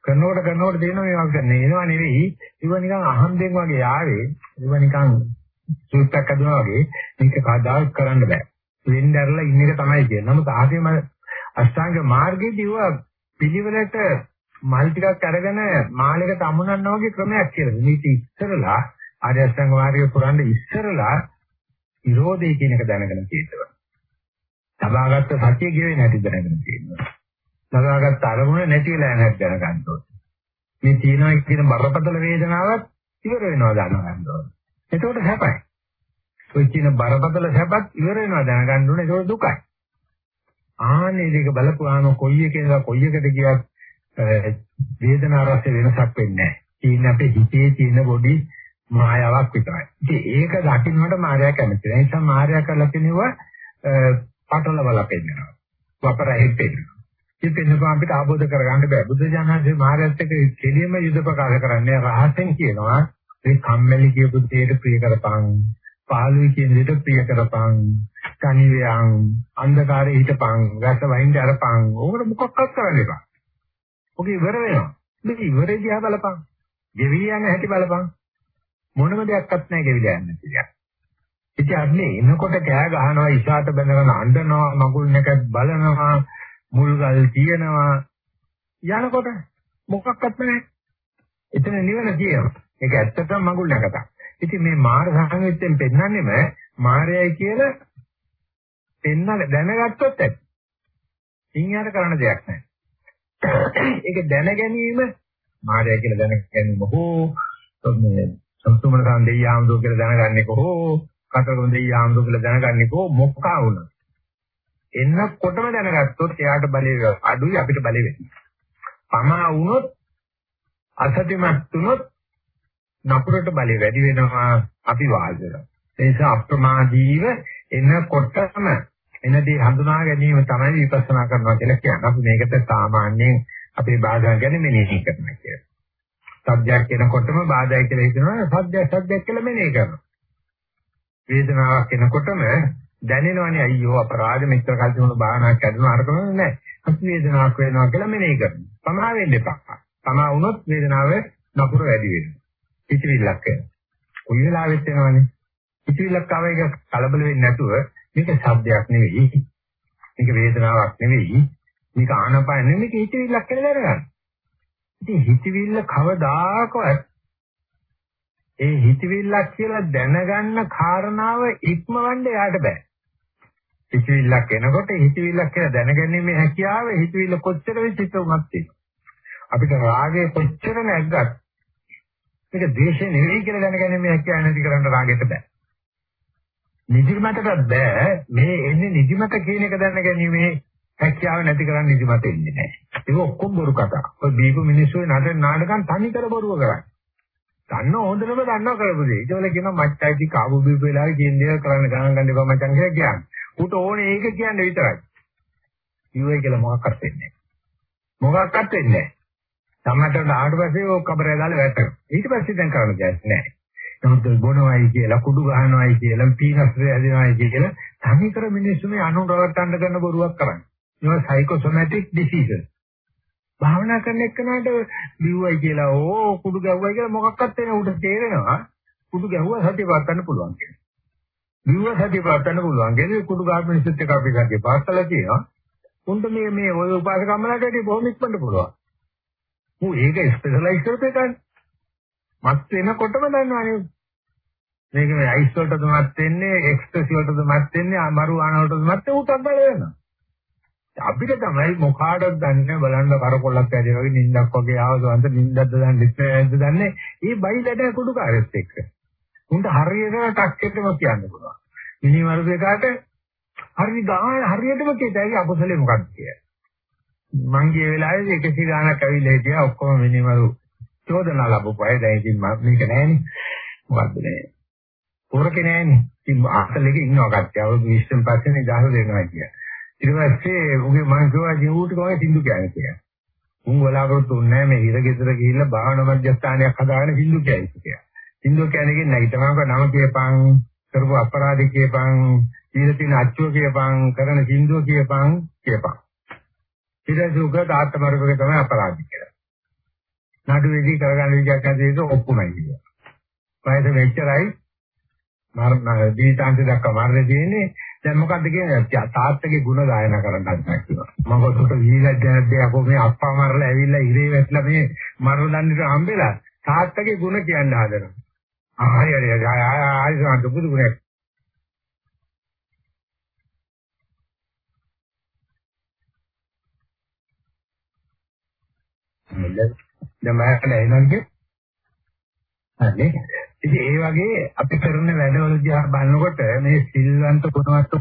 කරනකොට කරනකොට දෙනවා මේ වගේ නේනවා නෙවෙයි. ඉව නිකන් අහම්බෙන් වගේ ආවේ. ඉව නිකන් සූත්‍රයක් අදුනා වගේ මේක කවදාවත් කරන්න බෑ. වෙන්න ඇරලා ඉන්න එක තමයි කියන්නේ. නමුත් ආගම අෂ්ටාංග මාර්ගයේදී ඉව පිළිවෙලට මල් ටිකක් අරගෙන මාළයකට අමුණනවා වගේ ක්‍රමයක් කියලා. මේක ඉස්සරලා ආර්ය අෂ්ටාංග මාර්ගය පුරන්න ඉස්සරලා විරෝධය කියන එක දැනගෙන තියෙනවා. සබාගත සත්‍ය ගෙවෙන්නේ නැති දැනගෙන තියෙනවා. ලබාගත් අරමුණ නැති වෙලා යනක් දැනගන්න ඕනේ. මේ තියෙනවා කියන බරපතල වේදනාවක් ඉවර වෙනවා දැනගන්න ඕනේ. එතකොට සැපයි. ඔය කියන බරපතල සැපත් ඉවර වෙනවා දැනගන්න ඕනේ. ඒක දුකයි. ආනේ දෙක බලපුවාම කොයි එකේද කොයි එකට ගියත් වේදනා රස වෙනසක් වෙන්නේ නැහැ. තියෙන අපේ හිතේ තියෙන පොඩි මායාවක් විතරයි. ඉතින් ඒක දකින්නට මායя කැමති. ඒ නිසා මායя කරලා තිනව පටලවල පෙන්නනවා. වපරහෙ පෙන්නනවා. ඉතින් පෙන්නපුවා අපිට ආબોධ කරගන්න බෑ. බුද්ධ ඥානසේ මායත් එක්ක කෙලියම යුද ප්‍රකාශ කරන්නේ රහසෙන් කියනවා මේ කම්මැලි කියපු දෙයට ප්‍රිය කරපං. පාළුයි කියන දෙයට ප්‍රිය කරපං. කණිවියං අන්ධකාරයේ හිටපං. රස වයින්ද අරපං. ඕකට මොකක්වත් කරන්න එපා. ඔක ඉවර වෙනවා. මේ ඉවරේ දිහා බලපං. ගෙවි යන හැටි බලපං. මොනම දෙයක්වත් නැහැ ගෙවිල යන්නේ කියලා. ඉතින් අන්නේ එනකොට කෑ ගහනවා ඉෂාට බඳගෙන අඬනවා මගුල් නැකත් බලනවා මුල්ගල් තියෙනවා යනකොට මොකක්වත් නැහැ. එතන නිවන තියෙනවා. ඒක ඇත්තටම මඟුල් නැකත. ඉතින් මේ මාර සංවිත්තෙන් පෙන්නන්නේම මායයි කියලා පෙන්නන දැනගත්තොත් ඇති. ඉන්හියට කරන්න දෙයක් නැහැ. ඒක දැන ගැනීම මායයි කියලා දැන ගැනීම හෝ මේ සම්තුමන සම්දෙයියාමදෝ කියලා දැනගන්නේ කොහොම කතරගම දෙයියාමදෝ කියලා දැනගන්නේ කොහොම මොකක්ද වුණා. එන්නකොටම දැනගත්තොත් එයාට බලය අඩුයි අපිට බලය වෙන්නේ. පමා වුණොත් අසතිමත් වුණොත් නපුරට බලය වැඩි වෙනවා අපි වාල් වෙනවා. ඒ නිසා අප්‍රමාදීව එන්නකොටම එනදී හඳුනා ගැනීම තමයි විපස්සනා කරනවා කියලා කියන්නේ. අපි මේකට සාමාන්‍යයෙන් අපේ බාධා ගැන මෙනෙහි කරනවා කියලා. සබ්ජෙක්ට් කෙනකොටම බාධායි කියලා හිතනවා සබ්ජෙක්ට් සබ්ජෙක්ට් කියලා මෙනෙහි කරනවා. වේදනාවක් එනකොටම දැනෙනවනේ අයියෝ අපරාධ මෙච්චර කල් තිබුණු බාහනාවක් කැඩුණා අරකම නෑ. අසු වේදනාවක් වෙනවා කියලා මෙනෙහි කරනවා. සමා වෙන්න එපා. සමා වුණොත් වේදනාව නපුර වැඩි වෙනවා. පිටිවිල්ලක් වෙනවා. කොයි වෙලාවෙත් වෙනවනේ. හිතවිල්ලක් ආව එක කලබල වෙන්නේ නැතුව මේක ශබ්දයක් නෙවෙයි. මේක වේදනාවක් නෙවෙයි. මේක ආනපාන නෙවෙයි මේක හිතවිල්ලක් කියලා දැනගන්න. ඉතින් හිතවිල්ල කවදාකවත් ඒ හිතවිල්ලක් කියලා දැනගන්න කාරණාව ඉක්මවන්න යාට බෑ. හිතවිල්ලක් එනකොට හිතවිල්ලක් කියලා දැනගැනීමේ හැකියාව හිතවිල්ල කොච්චර විචිත වුණත් තියෙනවා. අපිට රාගය කොච්චර නැග්ගත් මේක ද්වේෂය නෙවෙයි කියලා දැනගැනීමේ හැකියාව නැති කරන්න රාගෙට බෑ. නිදිමතට බෑ මේ එන්නේ නිදිමත කියන එක දැනගැනීමේ හැකියාව නැති කරන්න නිදිමත එන්නේ නැහැ. ඒක ඔක්කොම බොරු කතා. ඔය බීපු මිනිස්සු නඩ නාටකම් තනි කර බොරුව කරන්නේ. දන්න හොඳටම දන්නව කරපු දේ. ඒකවල කියනවා මච්චයිටි කාබු බීපු වෙලාවේ කියන දේ කරන්න ගණන් ගන්න එපා මචං කියලා කියන්නේ. උට ඕනේ ඒක කියන්නේ විතරයි. කිව්වේ කියලා මොකක්වත් වෙන්නේ නැහැ. මොකක්වත් වෙන්නේ නැහැ. සම්මතට ආවට පස්සේ ඔය කබරේ දාලා වැටෙනවා. ඊට පස්සේ දැන් කරන්න දෙයක් නැහැ. නමුත් බොනවයි කියලා කුඩු ගහනවයි කියලා පීනස්රේ ඇදෙනවයි කියලා තනිකර මිනිස්සු මේ අනුරවට්ටන්න කරන බොරුවක් කරන්නේ. ඒවා සයිකෝසොමැටික් ඩිසීසස්. භාවනා කරන එක්කනට බිව්වයි කියලා ඕ කුඩු ගැව්වයි කියලා මොකක්වත් වෙන උට තේරෙනවා කුඩු ගැව්වා සතිය පවත්වන්න පුළුවන් කියලා. බිව්ව සතිය පවත්වන්න පුළුවන්. ගෙදර කුඩු ගන්න මිනිස්සුත් එක්ක අපි සතිය පවත්වලා තියෙනවා. උන්ට මේ මේ ඔය උපාසකම්මලට බොහොම ඉක්මනට පුළුවන්. මු ඒක ස්පෙෂලායිස් කරපේ ගන්න. මත් වෙනකොටම දන්නවනේ. මේක මේ අයිස් වලටද මත් වෙන්නේ, එක්ස්ට්‍රසි වලටද මත් වෙන්නේ, අමරු ආන වලටද මත් වෙන්නේ උටක් බල වෙනවා. අපිට තමයි මොකාටද දන්නේ බලන්න කරකොල්ලක් ඇදී වගේ නිින්දක් වගේ ආවසවන්ත නිින්දක්ද දන්නේ නැද්ද දන්නේ. මේ බයිලට කුඩු කාර්යත් එක්ක. උන්ට හරියට ටක්කෙටම කියන්න පුළුවන්. මිනිමරුදේකට හරි ගාන හරියටම කියතයි අකුසලේ මොකක්ද කියලා. මං ගිය වෙලාවේ 100 ගානක් ඇවිල්ලා හිටියා ඔක්කොම මිනිමරු චෝදනා ලැබුවා. දැන් ඉතින් මේක නෑනේ. මොකද්ද නෑ. පොරකේ නෑනේ. ඉතින් අසලෙක ඉන්නවා කට්ටිය. අවුරුදු 20න් පස්සේ නිදහස දෙනවා කියලා. ඊට පස්සේ උගේ මං කිව්වා ජීවුට කොහේ සින්දු කියන්නේ කියලා. උන් බලාපොරොත්තු වෙන්නේ මේ හිර ගෙදර ගිහිල්ලා භාවනා මධ්‍යස්ථානයක් හදාගෙන සින්දු කියයි කියලා. සින්දු කියන්නේ නැගිටමක නම කියපන් කරපු අපරාධ කියපන් ඊට තියෙන අච්චුව කියපන් කරන සින්දුව කියපන් කියපන් ඊට සුඛ තාත්තමරුගේ තමයි අපරාධ කියලා නඩුවේදී කරගන්න විදියක් නැතිද ඔක්කොමයි කියනවා වයස මෙච්චරයි මරණ දීතාන්ත දක්වා මරණේ තියෙන්නේ දැන් මොකද්ද කියන්නේ තාත්තගේ ಗುಣ ගායනා කරන්න හදනවා කියනවා මම කොට වීලජ්ජ නැද්ද යකෝ මේ අප්පා මරලා ඇවිල්ලා ඉරේ වැටලා මේ මරණ දන්නට හම්බෙලා තාත්තගේ ಗುಣ කියන්න හදනවා හරි හරි හරි ආයි සාන්ත බුදු ගුණයක්. දැන් මම එනන්නේ හරි ඉතින් ඒ වගේ අපි කරන වැඩවල දිහා බලනකොට මේ සිල්වන්ත ගුණවත්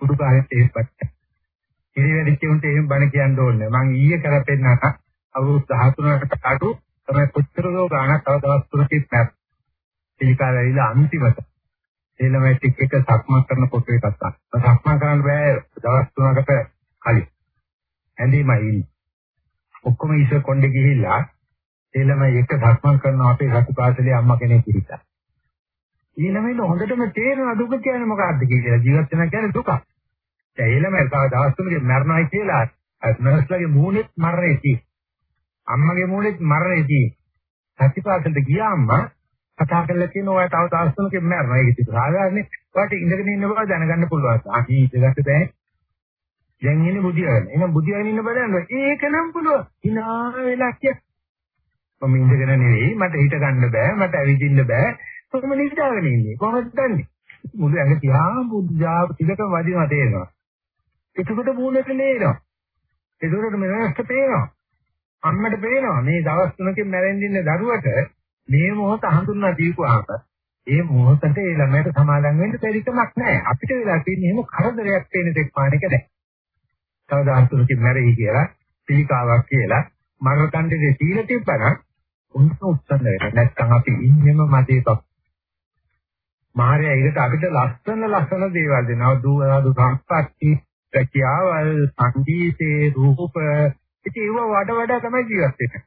බුදු කාලේ තේපත් ඉරි වැඩිච්ච උන්ට එහෙම බණ කියන්න ඕනේ මම ඊයේ කරපෙන්නට අවුරුදු 13කට අඩු තමයි කොච්චර දෝ ගාණක් තව දවස් තුනකින් නැත්. පිළිකාව ඇවිල්ලා අන්තිමට ඒ ළමයි ටික එක සක්මන් කරන කොට එකක් ගන්න. සක්මන් කරන්න බෑ දවස් තුනකට කලින්. ඇඳීමයි ඉන්නේ. ඔක්කොම ඉස්සර කොණ්ඩේ ගිහිල්ලා ඒ ළමයි එක සක්මන් කරනවා අපේ රතු පාසලේ අම්මා කෙනෙක් ඉරිතා. ඒ ළමයිට හොඳටම තේරෙනවා දුක කියන්නේ මොකක්ද කියලා. ජීවත් වෙනවා කියන්නේ දුක. දැන් ඒ ළමයි තව දවස් තුනකින් මරණයි කියලා නර්ස්ලාගේ මූණෙත් මරණේ තියෙනවා. අම්මගේ මූලෙත් මරණේදී සත්‍යපාසලට ගියා අම්මා කතා කරලා කියන ඔය තව දවස් තුනකින් මරනවා. ඒක ඉතින් සාධාරණනේ. ඔයාලට ඉඳගෙන ඉන්න බව දැනගන්න පුළුවන්. ආකී ඉඳගන්න බෑ. දැන් ඉන්නේ බුදියාගෙන. එහෙනම් බුදියාගෙන ඉන්න බලන්න. ඒක නම් පුළුවන්. hina වෙලා කිය. මම ඉඳගෙන නෙවෙයි. මට හිට ගන්න බෑ. මට ඇවිදින්න බෑ. කොහොම නිදාගෙන ඉන්නේ? කොහොමද දන්නේ? මුළු ඇඟ තියා බුද්ධා ටිකට වදිනවා තේරෙනවා. එතකොට මූලෙට නේනවා. එතකොට මෙලස්ට පේනවා. අම්මට පේනවා මේ දවස් තුනකින් මැරෙන්න ඉන්න දරුවට මේ මොහොත හඳුන්වා දීපුවාම ඒ මොහොතට ඒ ළමයට සමාදම් වෙන්න බැරිකමක් නැහැ. අපිට වෙලා තියෙන්නේ එහෙම කරදරයක් පේන දෙයක් පාණක නැහැ. තව දවස් තුනකින් මැරෙයි කියලා පිළිකාවක් කියලා මරණකණ්ඩේ සීල තිබ්බනම් උන්ට උත්සන්න වෙනවා. නැත්නම් අපි ඉන්නෙම මතේපක්. මාර්යා ඊට අපිට ලස්සන ලස්සන දේවල් දෙනවා. දුවදු සම්පatti, රැකියාවල්, සංගීතේ, රූප ඉතින් ඒව වඩ වඩා තමයි ජීවත් වෙන්නේ.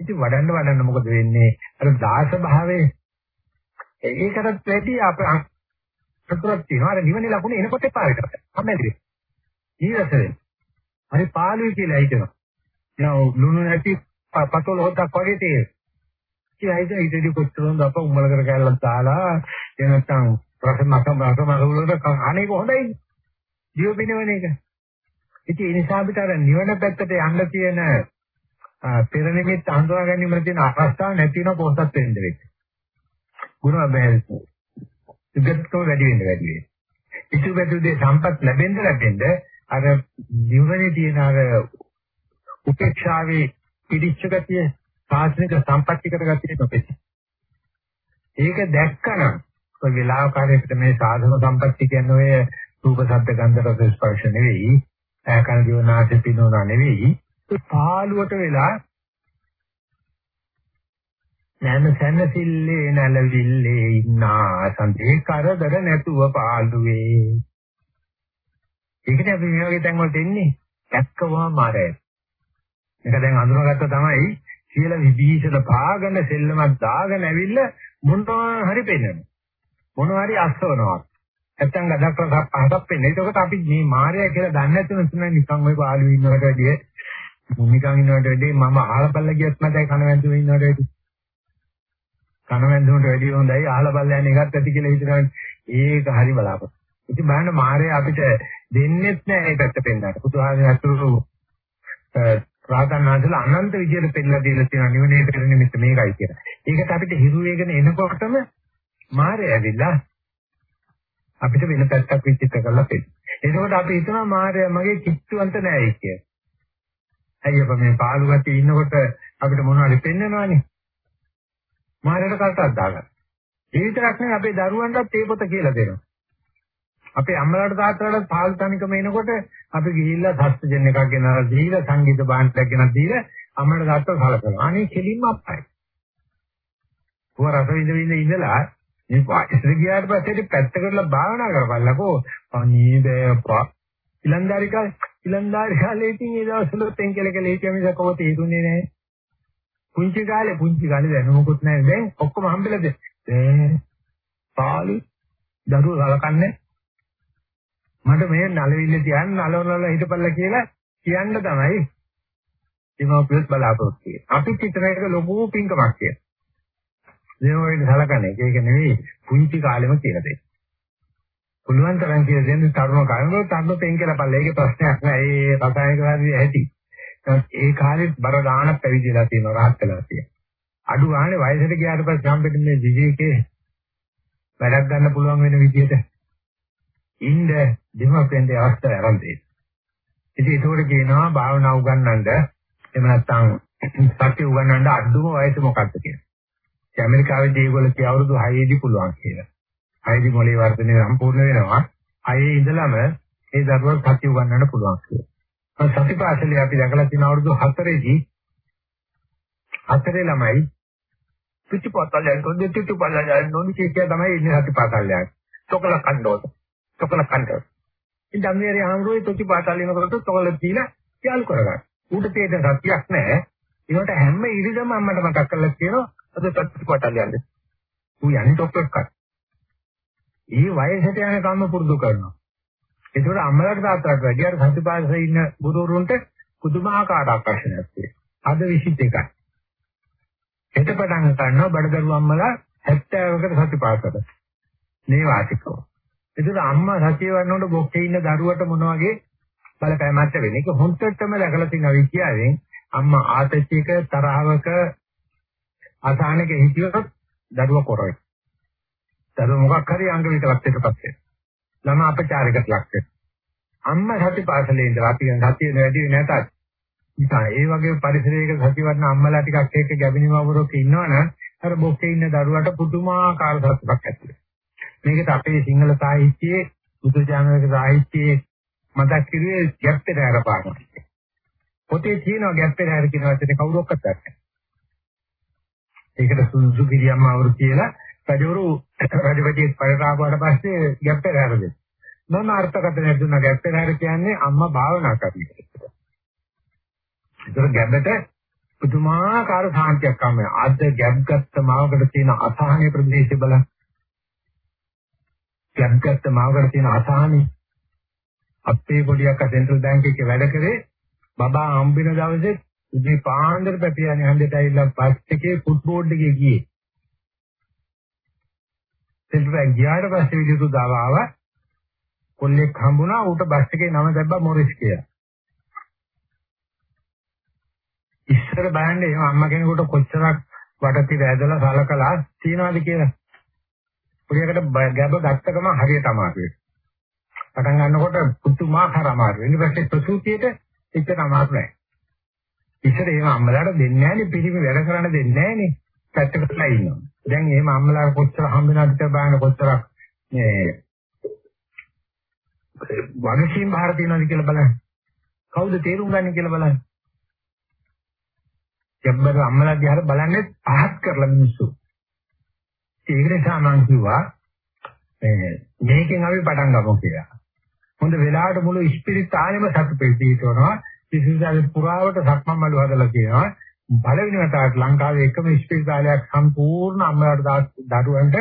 ඉතින් වඩන්න වඩන්න මොකද වෙන්නේ? අර දාස භාවයේ ඒකටත් වැඩි අප අතුරක් තියෙනවා. අර නිවනේ ලකුණ එනකොට එපා වෙනවා. අම්මැදිරි. ඊරසෙ. හරි පාළුයි කියලා හිතනවා. නෝ ලුණු නැති පතොල හොද්දක් වගේ තියෙනවා. රුචියයිද ඊටදී කොච්චර හොඳ අප උම්මල කර කැල්ලක් දාලා එහෙම නැත්නම් රස මස මස මස වල අනේක හොඳයි. ජීව පිනවන එක. ඉතින් ඒ නිසා අපිට අර නිවන පැත්තට යන්න තියෙන පෙර නිමිත්ත හඳුනා ගැනීමට තියෙන අවස්ථාව නැති වෙන පොහොසත් වෙන්න වෙයි. ගුණ බැහැ. ඉගත්කම වැඩි වෙන්න වැඩි වෙන්න. ඉතු බැදුදේ සම්පත් ලැබෙන්න ලැබෙන්න අර නිවනේ තියෙන අර උපේක්ෂාවේ පිළිච්ච ගතිය සාසනික සම්පත්‍තිකර ගතිය නොපෙති. ඒක දැක්කනම් ඔය වෙලාවකාරයකට මේ සාධන සම්පත්‍ති කියන්නේ ඔය රූප ශබ්ද ගන්ධ රස ස්පර්ශ නෙවෙයි, ඈකන දිවනාසෙ පිනෝනා නෙවෙයි, පාළුවට වෙලා නැම සැනසille නැලවිල්ලේ ඉන්නා. සන්තේ කරදර නැතුව පාළුවේ. ඒකනේ අපි මේ වගේ තැන් වලට එන්නේ. දැක්කවම ආරය. මේක දැන් අඳුනගත්ත තමයි කියලා විභීෂණ පාගන සෙල්ලමක් දාගෙන ඇවිල්ලා මොනවා හරි පෙන්නනවා. මොනවා හරි අස්වනවා. නැත්තම් ගඩක් රසක් පහසක් පෙන්නේ. ඒකත් අපි මේ මායя කියලා දන්නේ නැතුන තුන නිකන් ওই පාළුවේ ඉන්නවට වැඩිය මොනිකන් ඉන්නවට වැඩිය මම අහලා බලලා ගියත් මතයි කනවැන්දුම ඉන්නවට වැඩිය. කනවැන්දුමට වැඩිය හොඳයි අහලා බලලා යන එකත් ඇති කියලා හිතනවා. ඒක හරි බලාපොරොත්තු. ඉතින් බලන්න මායя අපිට දෙන්නෙත් නෑ මේ පැත්ත පෙන්නන්න. පුදුහාමී අතුරු රාතන් වහන්සේලා අනන්ත විදියට පෙන්නලා දීලා තියෙන නිවනේ පෙර නිමිත්ත මේකයි කියලා. ඒකට අපිට හිරු වේගන එනකොටම මාරය ඇවිල්ලා අපිට වෙන පැත්තක් විචිත්‍ර කරලා පෙන්නන. එතකොට අපි හිතනවා මාරය මගේ කිට්ටුවන්ත නෑයි කියලා. අයියෝ මේ පාළු ගැටි ඉන්නකොට අපිට මොනවද පෙන්නනවනේ. මාරයට කල්ටක් දාගන්න. ඒ විතරක් නෙවෙයි අපේ දරුවන්ටත් ඒ පොත කියලා දෙනවා. අපේ අම්මලාට තාත්තලාට පාල් තනිකම එනකොට අපි ගිහිල්ලා සස්තජන් එකක් ගෙනලා දීලා සංගීත භාණ්ඩයක් ගෙනලා දීලා අම්මලාට තාත්තලා සලකනවා. අනේ කෙලින්ම අප්පයි. ඔය රස විඳ විඳ ඉඳලා මේ පාටිසර ගියාට පස්සේ පැත්තකට භාවනා කරපළකෝ. අනේ බෑපා. ඉලන්දාරි කාලේ ඉලන්දාරි කාලේ ඉතින් ඒ දවස්වල පෙන් කෙල කෙල හිටියා මිසක් ඔබ තේරුන්නේ නැහැ. පුංචි කාලේ පුංචි කාලේ දැන් මොකුත් නැහැ දැන් ඔක්කොම හම්බෙලාද දැන් පාළු දරුවෝ ගලකන්නේ මට මේ නලවිල්ල තියන්න නලවනල හිටපල්ලා කියලා කියන්න තමයි ඉමෝපියස් බලාපොරොත්තු වෙන්නේ. අපිත් හිතන එක ලොකු පිංකමක් කියලා. දේවෝයින් සලකන්නේ ඒක නෙවෙයි පුංචි කාලෙම කියලා දෙන්නේ. පුළුවන් තරම් කියලා දෙන්නේ තරුණ කාලේ තරුණ පෙන් කියලා පල්ලා ඒකේ ප්‍රශ්නයක් නෑ. ඒ රසායනික වාදී ඇති. ඒ කාලේ බර දාන පැවිදිලා තියෙනවා rahat වෙලා තියෙනවා. අඩු ගානේ වයසට ගියාට පස්සේ හම්බෙන්නේ මේ විවේකේ වැඩක් ගන්න පුළුවන් වෙන විදිහට ඉන්න දෙමව්පියන්ගේ අවස්ථාව ආරම්භ වෙනවා. ඉතින් ඒකෝට කියනවා භාවනා උගන්වන්න එහෙම නැත්නම් සත්‍ය උගන්වන්න අඩුම වයස මොකක්ද කියලා. ඒ ඇමරිකාවේදී ඒගොල්ලෝ කිය අවුරුදු 6 දී පුළුවන් කියලා. 6 දී මොලේ වර්ධනය සම්පූර්ණ වෙනවා. 6 ඉඳලම ඒ දරුවා සත්‍ය උගන්වන්න පුළුවන් කියලා. සතිපාසලේ අපි දැකලා තියෙන අවුරුදු 4ේදී හතරේ ළමයි පිටිපතල් යන තොන්දේ පිටිපතල් යන නොනි කිය තමයි ඉන්නේ සතිපාසල් යන. තොකල කණ්ඩෝත. තොකල කණ්ඩෝත. ඉතින් ධම්මේරේ ආම්රෝයි පිටිපතල් යනකොට තොකල දීලා යාළු කරගන්න. ඌට තේරෙන සත්‍යක් නැහැ. ඒකට හැම ඉරිදම අම්මට මතක් කරලා කියනවා අද පිටිපතල් යන්න. ඌ යන්නේ ඩොක්ටර් කක්. ඒ වයසට යන කම්ම පුරුදු කරනවා. ඒකෝට අම්මලාට තාත්තලාට වැඩි අර සතිපාසලේ ඉන්න බුදුරුන්ට පුදුමාකාර ආකර්ෂණයක් තියෙනවා. අද 21යි. හෙට පටන් ගන්නවා බඩදරු අම්මලා 70කට සතිපාසල. මේ වාසිකව. ඒකෝට අම්මා සතිය වන්නකොට බොක්කේ ඉන්න දරුවට මොන වගේ බලපෑමක් වෙන්නේ. ඒක හොන්ටටම දැකලා තියෙන විද්‍යාවෙන් අම්මා ආතතියක තරහවක අසහනක හිටියොත් දරුවා කරොයි. දරුවා මොකක් හරි අංග විකලත්වයකටපත් වෙනවා. ළම අපචාරයකට ලක් වෙනවා. අම්මා සතිපාසලේ ඉඳලා අපි සතිය වැඩි නැතත් ඉතින් ඒ වගේ පරිසරයක සතිවර්ණ අම්මලා ටිකක් එක්ක ගැබිනිමවරක ඉන්නවනම් අර බොක්කේ ඉන්න දරුවට පුදුමාකාර සතුටක් ඇති වෙනවා. මේකට අපේ සිංහල සාහිත්‍යයේ බුදුජානක සාහිත්‍යයේ මතක් කිරුවේ ගැප්පේ හැරපාන. පොතේ තියෙනවා ගැප්පේ හැර කියන වචනේ කවුරක්වත් නැහැ. ඒකට සුසු කිරියම්ම අවුරු කියලා රජවරු රජපතියෙක් පරිරාපුවාට පස්සේ ගැප්පේ හැරදෙයි. මොන අර්ථකථනයක් දුන්නා ගැප්පේ හැර කියන්නේ අම්මා භාවනා කරන එක. ඒතර ගැබ්බට පුදුමාකාර සාන්තියක් ආමයි. අද ගැබ් ගත්ත මාවකට තියෙන අසහනීය ප්‍රදේශය බලන්න. ගැබ් ගත්ත මාවකට තියෙන අසහනී අපේ පොඩි අක්කා සෙන්ට්‍රල් බැංක් එකේ වැඩ කරේ බබා හම්බෙන දවසේ උදේ පාන්දර පැපියානේ හන්දට ඇවිල්ලා බස් එකේ ෆුට්බෝල් එකේ ගියේ. සෙල්පෙන් ගියාට පස්සේ විදුතු දාවාව කොල්ලෙක් හම්බුණා ඌට බස් එකේ නම දැම්බා මොරිස් කියලා. ඉස්සර බලන්න එහෙම අම්මා කෙනෙකුට කොච්චරක් වටපිට ඇදලා සලකලා තියනවාද කියලා. පොඩියකට ගැබ ගත්තකම හරියට අමාරුයි. පටන් ගන්නකොට පුදුමාකාර අමාරුයි. ඊට පස්සේ ප්‍රසූතියට එච්චර අමාරු නෑ. ඉස්සර එහෙම අම්මලාට දෙන්නේ නෑනේ පිළිමි වැඩ කරන්න දෙන්නේ නෑනේ. පැත්තකටලා ඉන්නවා. දැන් එහෙම අම්මලාට කොච්චර හම්බ වෙනවද කියලා බලන්න කොච්චරක් මේ වගකීම් බාර තියනවද කියලා බලන්න. කවුද තේරුම් ගන්න කියලා බලන්න. ජබ්බර අම්මලා දිහා බලන්නේ පහත් කරලා මිනිස්සු. ඒක නිසා මම කිව්වා මේකෙන් අපි පටන් ගමු කියලා. හොඳ වෙලාවට මුළු ස්පිරිත් ආයෙම සතුටේ පිටවනවා. විශේෂයෙන් පුරාවට සක්මන් මළු හදලා කියනවා. පළවෙනි වතාවට ලංකාවේ එකම ස්පිරිතාලයක් සම්පූර්ණ අම්මලාට දරුවන්ට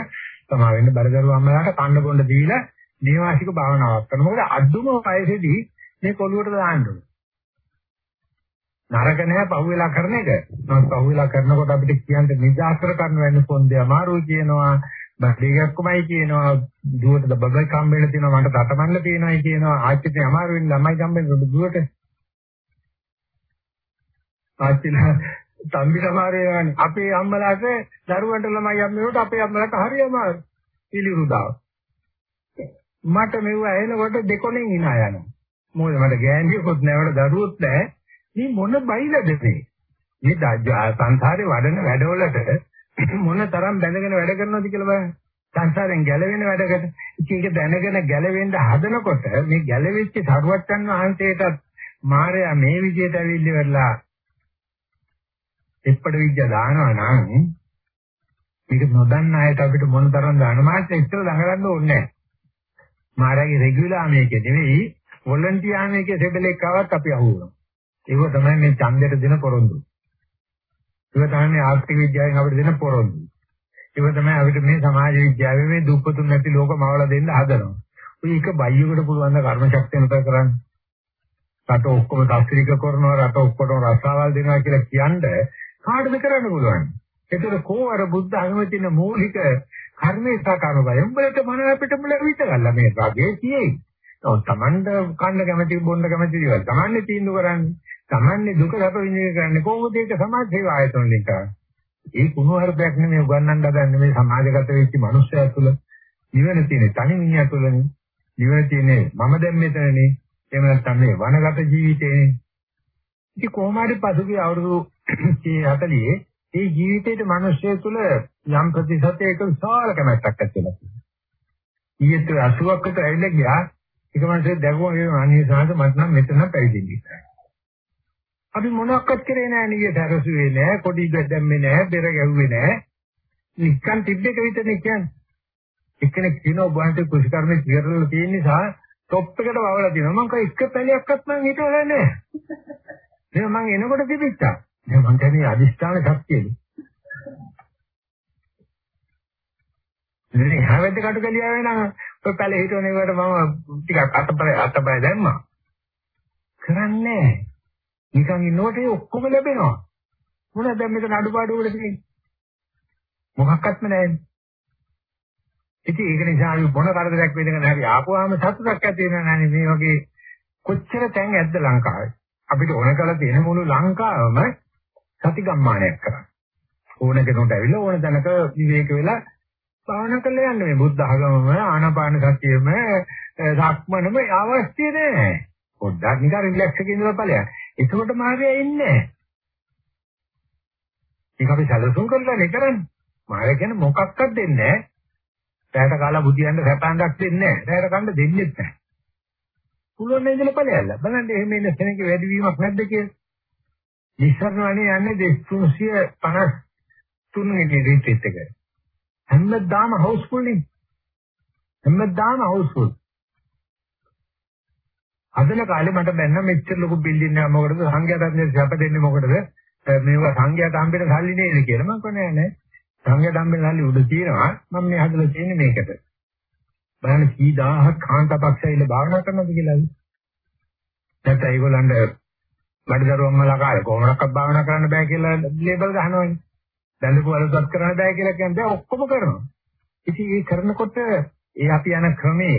තමා වෙන්න බරදරුව අම්මලාට කන්න බොන්න දීලා නිවාසික භාවනාවක් කරනවා. මොකද අදුම වයසේදී මේ කොළුවට දාන්න ඕනේ. නරක නැහැ පහුවෙලා කරන එක. නමුත් පහුවෙලා කරනකොට අපිට කියන්න නිදාසර කරන්න වෙන්නේ පොන්දේ අමාරුයි කියනවා. බඩේගක්කමයි කියනවා. දුවට බබයි කම්බෙල තියෙනවා මට තටමන්න තියෙනවායි කියනවා. ආච්චිට අමාරු වෙන ළමයි කම්බෙල දුවට. ආච්චිලා තම්බි සමහර ඒවානේ. අපේ අම්මලාට දරුවන්ට ළමයි යම්නකොට අපේ අම්මලාට හරි අමාරු. පිළිරුදාව. මට මෙව ඇහෙනකොට දෙකොණෙන් hina යනවා. මොකද මට ගෑණියෙකුත් නැවට දරුවොත් නැහැ. මේ මොන බයිලද මේ? මේ සංසාරේ වඩන වැඩවලට මොන තරම් බැඳගෙන වැඩ කරනවද කියලා බලන්න. සංසාරෙන් ගැලවෙන වැඩකට ඒක දැනගෙන ගැලවෙන්න හදනකොට මේ ගැලවිච්ච සරුවච්චන් වහන්සේටත් මායя මේ විදිහට ඇවිල්ලි වෙලා එප්පඩ විද්‍යා දානවා නම් මේක නොදන්න අයට අපිට මොන තරම් දාන මාත් එච්චර දඟලන්න ඕනේ නැහැ. මායාගේ රෙගියුලාර් මේක නෙවෙයි වොලන්ටියර් මේකේ සෙබලෙක් ආවත් අපි අහුවෙනවා. ඒක තමයි මේ ඡන්දයට දෙන පොරොන්දු. ඒක තමයි මේ ආර්ථික විද්‍යාවෙන් අපිට දෙන පොරොන්දු. ඒක තමයි අපිට මේ සමාජ විද්‍යාවේ මේ දුප්පතුන් නැති ලෝක මවලා දෙන්න හදනවා. ඔය එක බයියකට පුළුවන් ද කර්ම ශක්තිය නතර කරන්න. රට ඔක්කොම දාස්ත්‍රික කරනවා රට ඔක්කොටම රස්සාවල් දෙනවා කියලා කියන්නේ කාටද කරන්න පුළුවන්? ඒතර කෝවර බුද්ධ අනුමතින මූලික කර්මේ සාකරන බය. උඹලට මන අපිට මුල විත ගන්න මේ රාගේ තියෙයි. ඔව් Tamand කන්න කැමති බොන්න කැමති දේවල් Tamanne තීන්දුව කරන්නේ. Tamanne දුක සැප විඳින කරන්නේ කොහොමද ඒක සමාජ සේවා ආයතන වලින් කරන්නේ? ඒ කුණුහරුපයක් නෙමෙයි උගන්වන්න හදන්නේ මේ සමාජගත වෙච්ච මිනිස්සයා තුළ නිවන තියෙන තනි මිනිහා තුළනේ. නිවන තියෙන්නේ මම දැන් මෙතනනේ. එහෙම නැත්නම් මේ වනගත ජීවිතේනේ. ඉතින් කොහොම හරි පසුගිය අවුරුදු 40 ඒ ජීවිතේට මිනිස්සය තුළ යම් ප්‍රතිශතයක විශාල කැමැත්තක් ඇති වෙනවා. ඊයේ 80ක් විතර ඇවිල්ලා ගියා එක මාසෙක දැකුවා මේ අනේ සාහස මට නම් මෙතන පැවිදෙන්න ඉස්සරහ. අපි මොනවත් කරේ නෑ නිය සැරසුවේ නෑ කොඩි දැම්මේ නෑ බෙර ගැහුවේ නෑ. නිකන් තිබ්බේක විතරනේ කියන්නේ. එක්කෙනෙක් කියනවා ඔබ වහන්සේ කුෂිකර්මයේ කියලා තියෙන නිසා টොප් එකට වවලා තියෙනවා. මම කයි එක පැලයක්වත් මම හිතුවලා නෑ. මේ මම එනකොට තිබිච්චා. දැන් මම කියන්නේ අදිස්ථාන ශක්තියනේ. ඉතින් හැවෙද්ද කටු කලියාවේ නම් ඔය පැල හිටවන ඒවට මම ටිකක් අතපය අතපය දැම්මා. කරන්නේ නිකන් ඉන්නකොට ඔක්කොම ලැබෙනවා. මොනවද දැන් මෙතන අඩුපාඩු වල තියෙන්නේ? මොකක්වත්ම නැහැ. ඉතින් ඒක නිසා අපි මොන කරදරයක් වෙදගෙන හරි ආපුවාම සතුටක් ඇති වෙනා නෑනේ මේ වගේ කොච්චර තැන් ඇද්ද ලංකාවේ. අපිට ඕන කරලා තියෙන මුළු ලංකාවම සති ගම්මානයක් කරන්න. ඕන කෙනෙකුට ඇවිල්ලා ඕන තැනක විවේක වෙලා භාවනා කරලා යන්න මේ බුද්ධ ආගමම ආනාපාන සතියෙම ධක්මනම අවශ්‍ය නැහැ. පොඩ්ඩක් නිකන් රිලැක්ස් එකේ ඉඳලා ඵලයක්. එතකොට මාර්ගය ඉන්නේ ඒක අපි සැලසුම් කරලා නේ කරන්නේ. මාර්ගය කියන්නේ මොකක්වත් දෙන්නේ නැහැ. රැයට කාලා බුදියන්න සැපංගක් දෙන්නේ නැහැ. රැයට කන්න දෙන්නෙත් නැහැ. පුළුවන් නේද ඉඳලා ඵලයල්ල. බලන්න එහෙම ඉන්න කෙනෙක් වැඩිවීමක් නැද්ද කියලා. නිස්සරණවනේ යන්නේ 353 වෙනි රීතිත් එක. හැමදාම හවුස්ෆුල් නේ. හැමදාම හවුස්ෆුල්. අදන කාලේ මට බැන්න මෙච්චර ලොකු බිල්ඩින් එකක් මොකටද? සංඝයා ධර්මයේ සැප දෙන්නේ මොකටද? මේවා සංඝයාට හම්බෙන සල්ලි නේද කියලා මම කියන්නේ නෑ. සංඝයාට හම්බෙන සල්ලි උඩ තියෙනවා. මම මේ හදලා තියෙන්නේ මේකට. බලන්න කී දහහක් කාන්තාපක්ෂයිල භාවනා කරනවද කියලා. නැත්නම් ඒගොල්ලන්ට බඩදරුවම්මලා කාලේ කොහොමඩක්වත් භාවනා කරන්න බෑ කියලා ලේබල් ගහනවනේ. දැඳපු වලසත් කරන්න බෑ කියලා කියන්නේ ඔක්කොම කරනවා. ඉතින් ඒ කරනකොට ඒ අපි යන ක්‍රමේ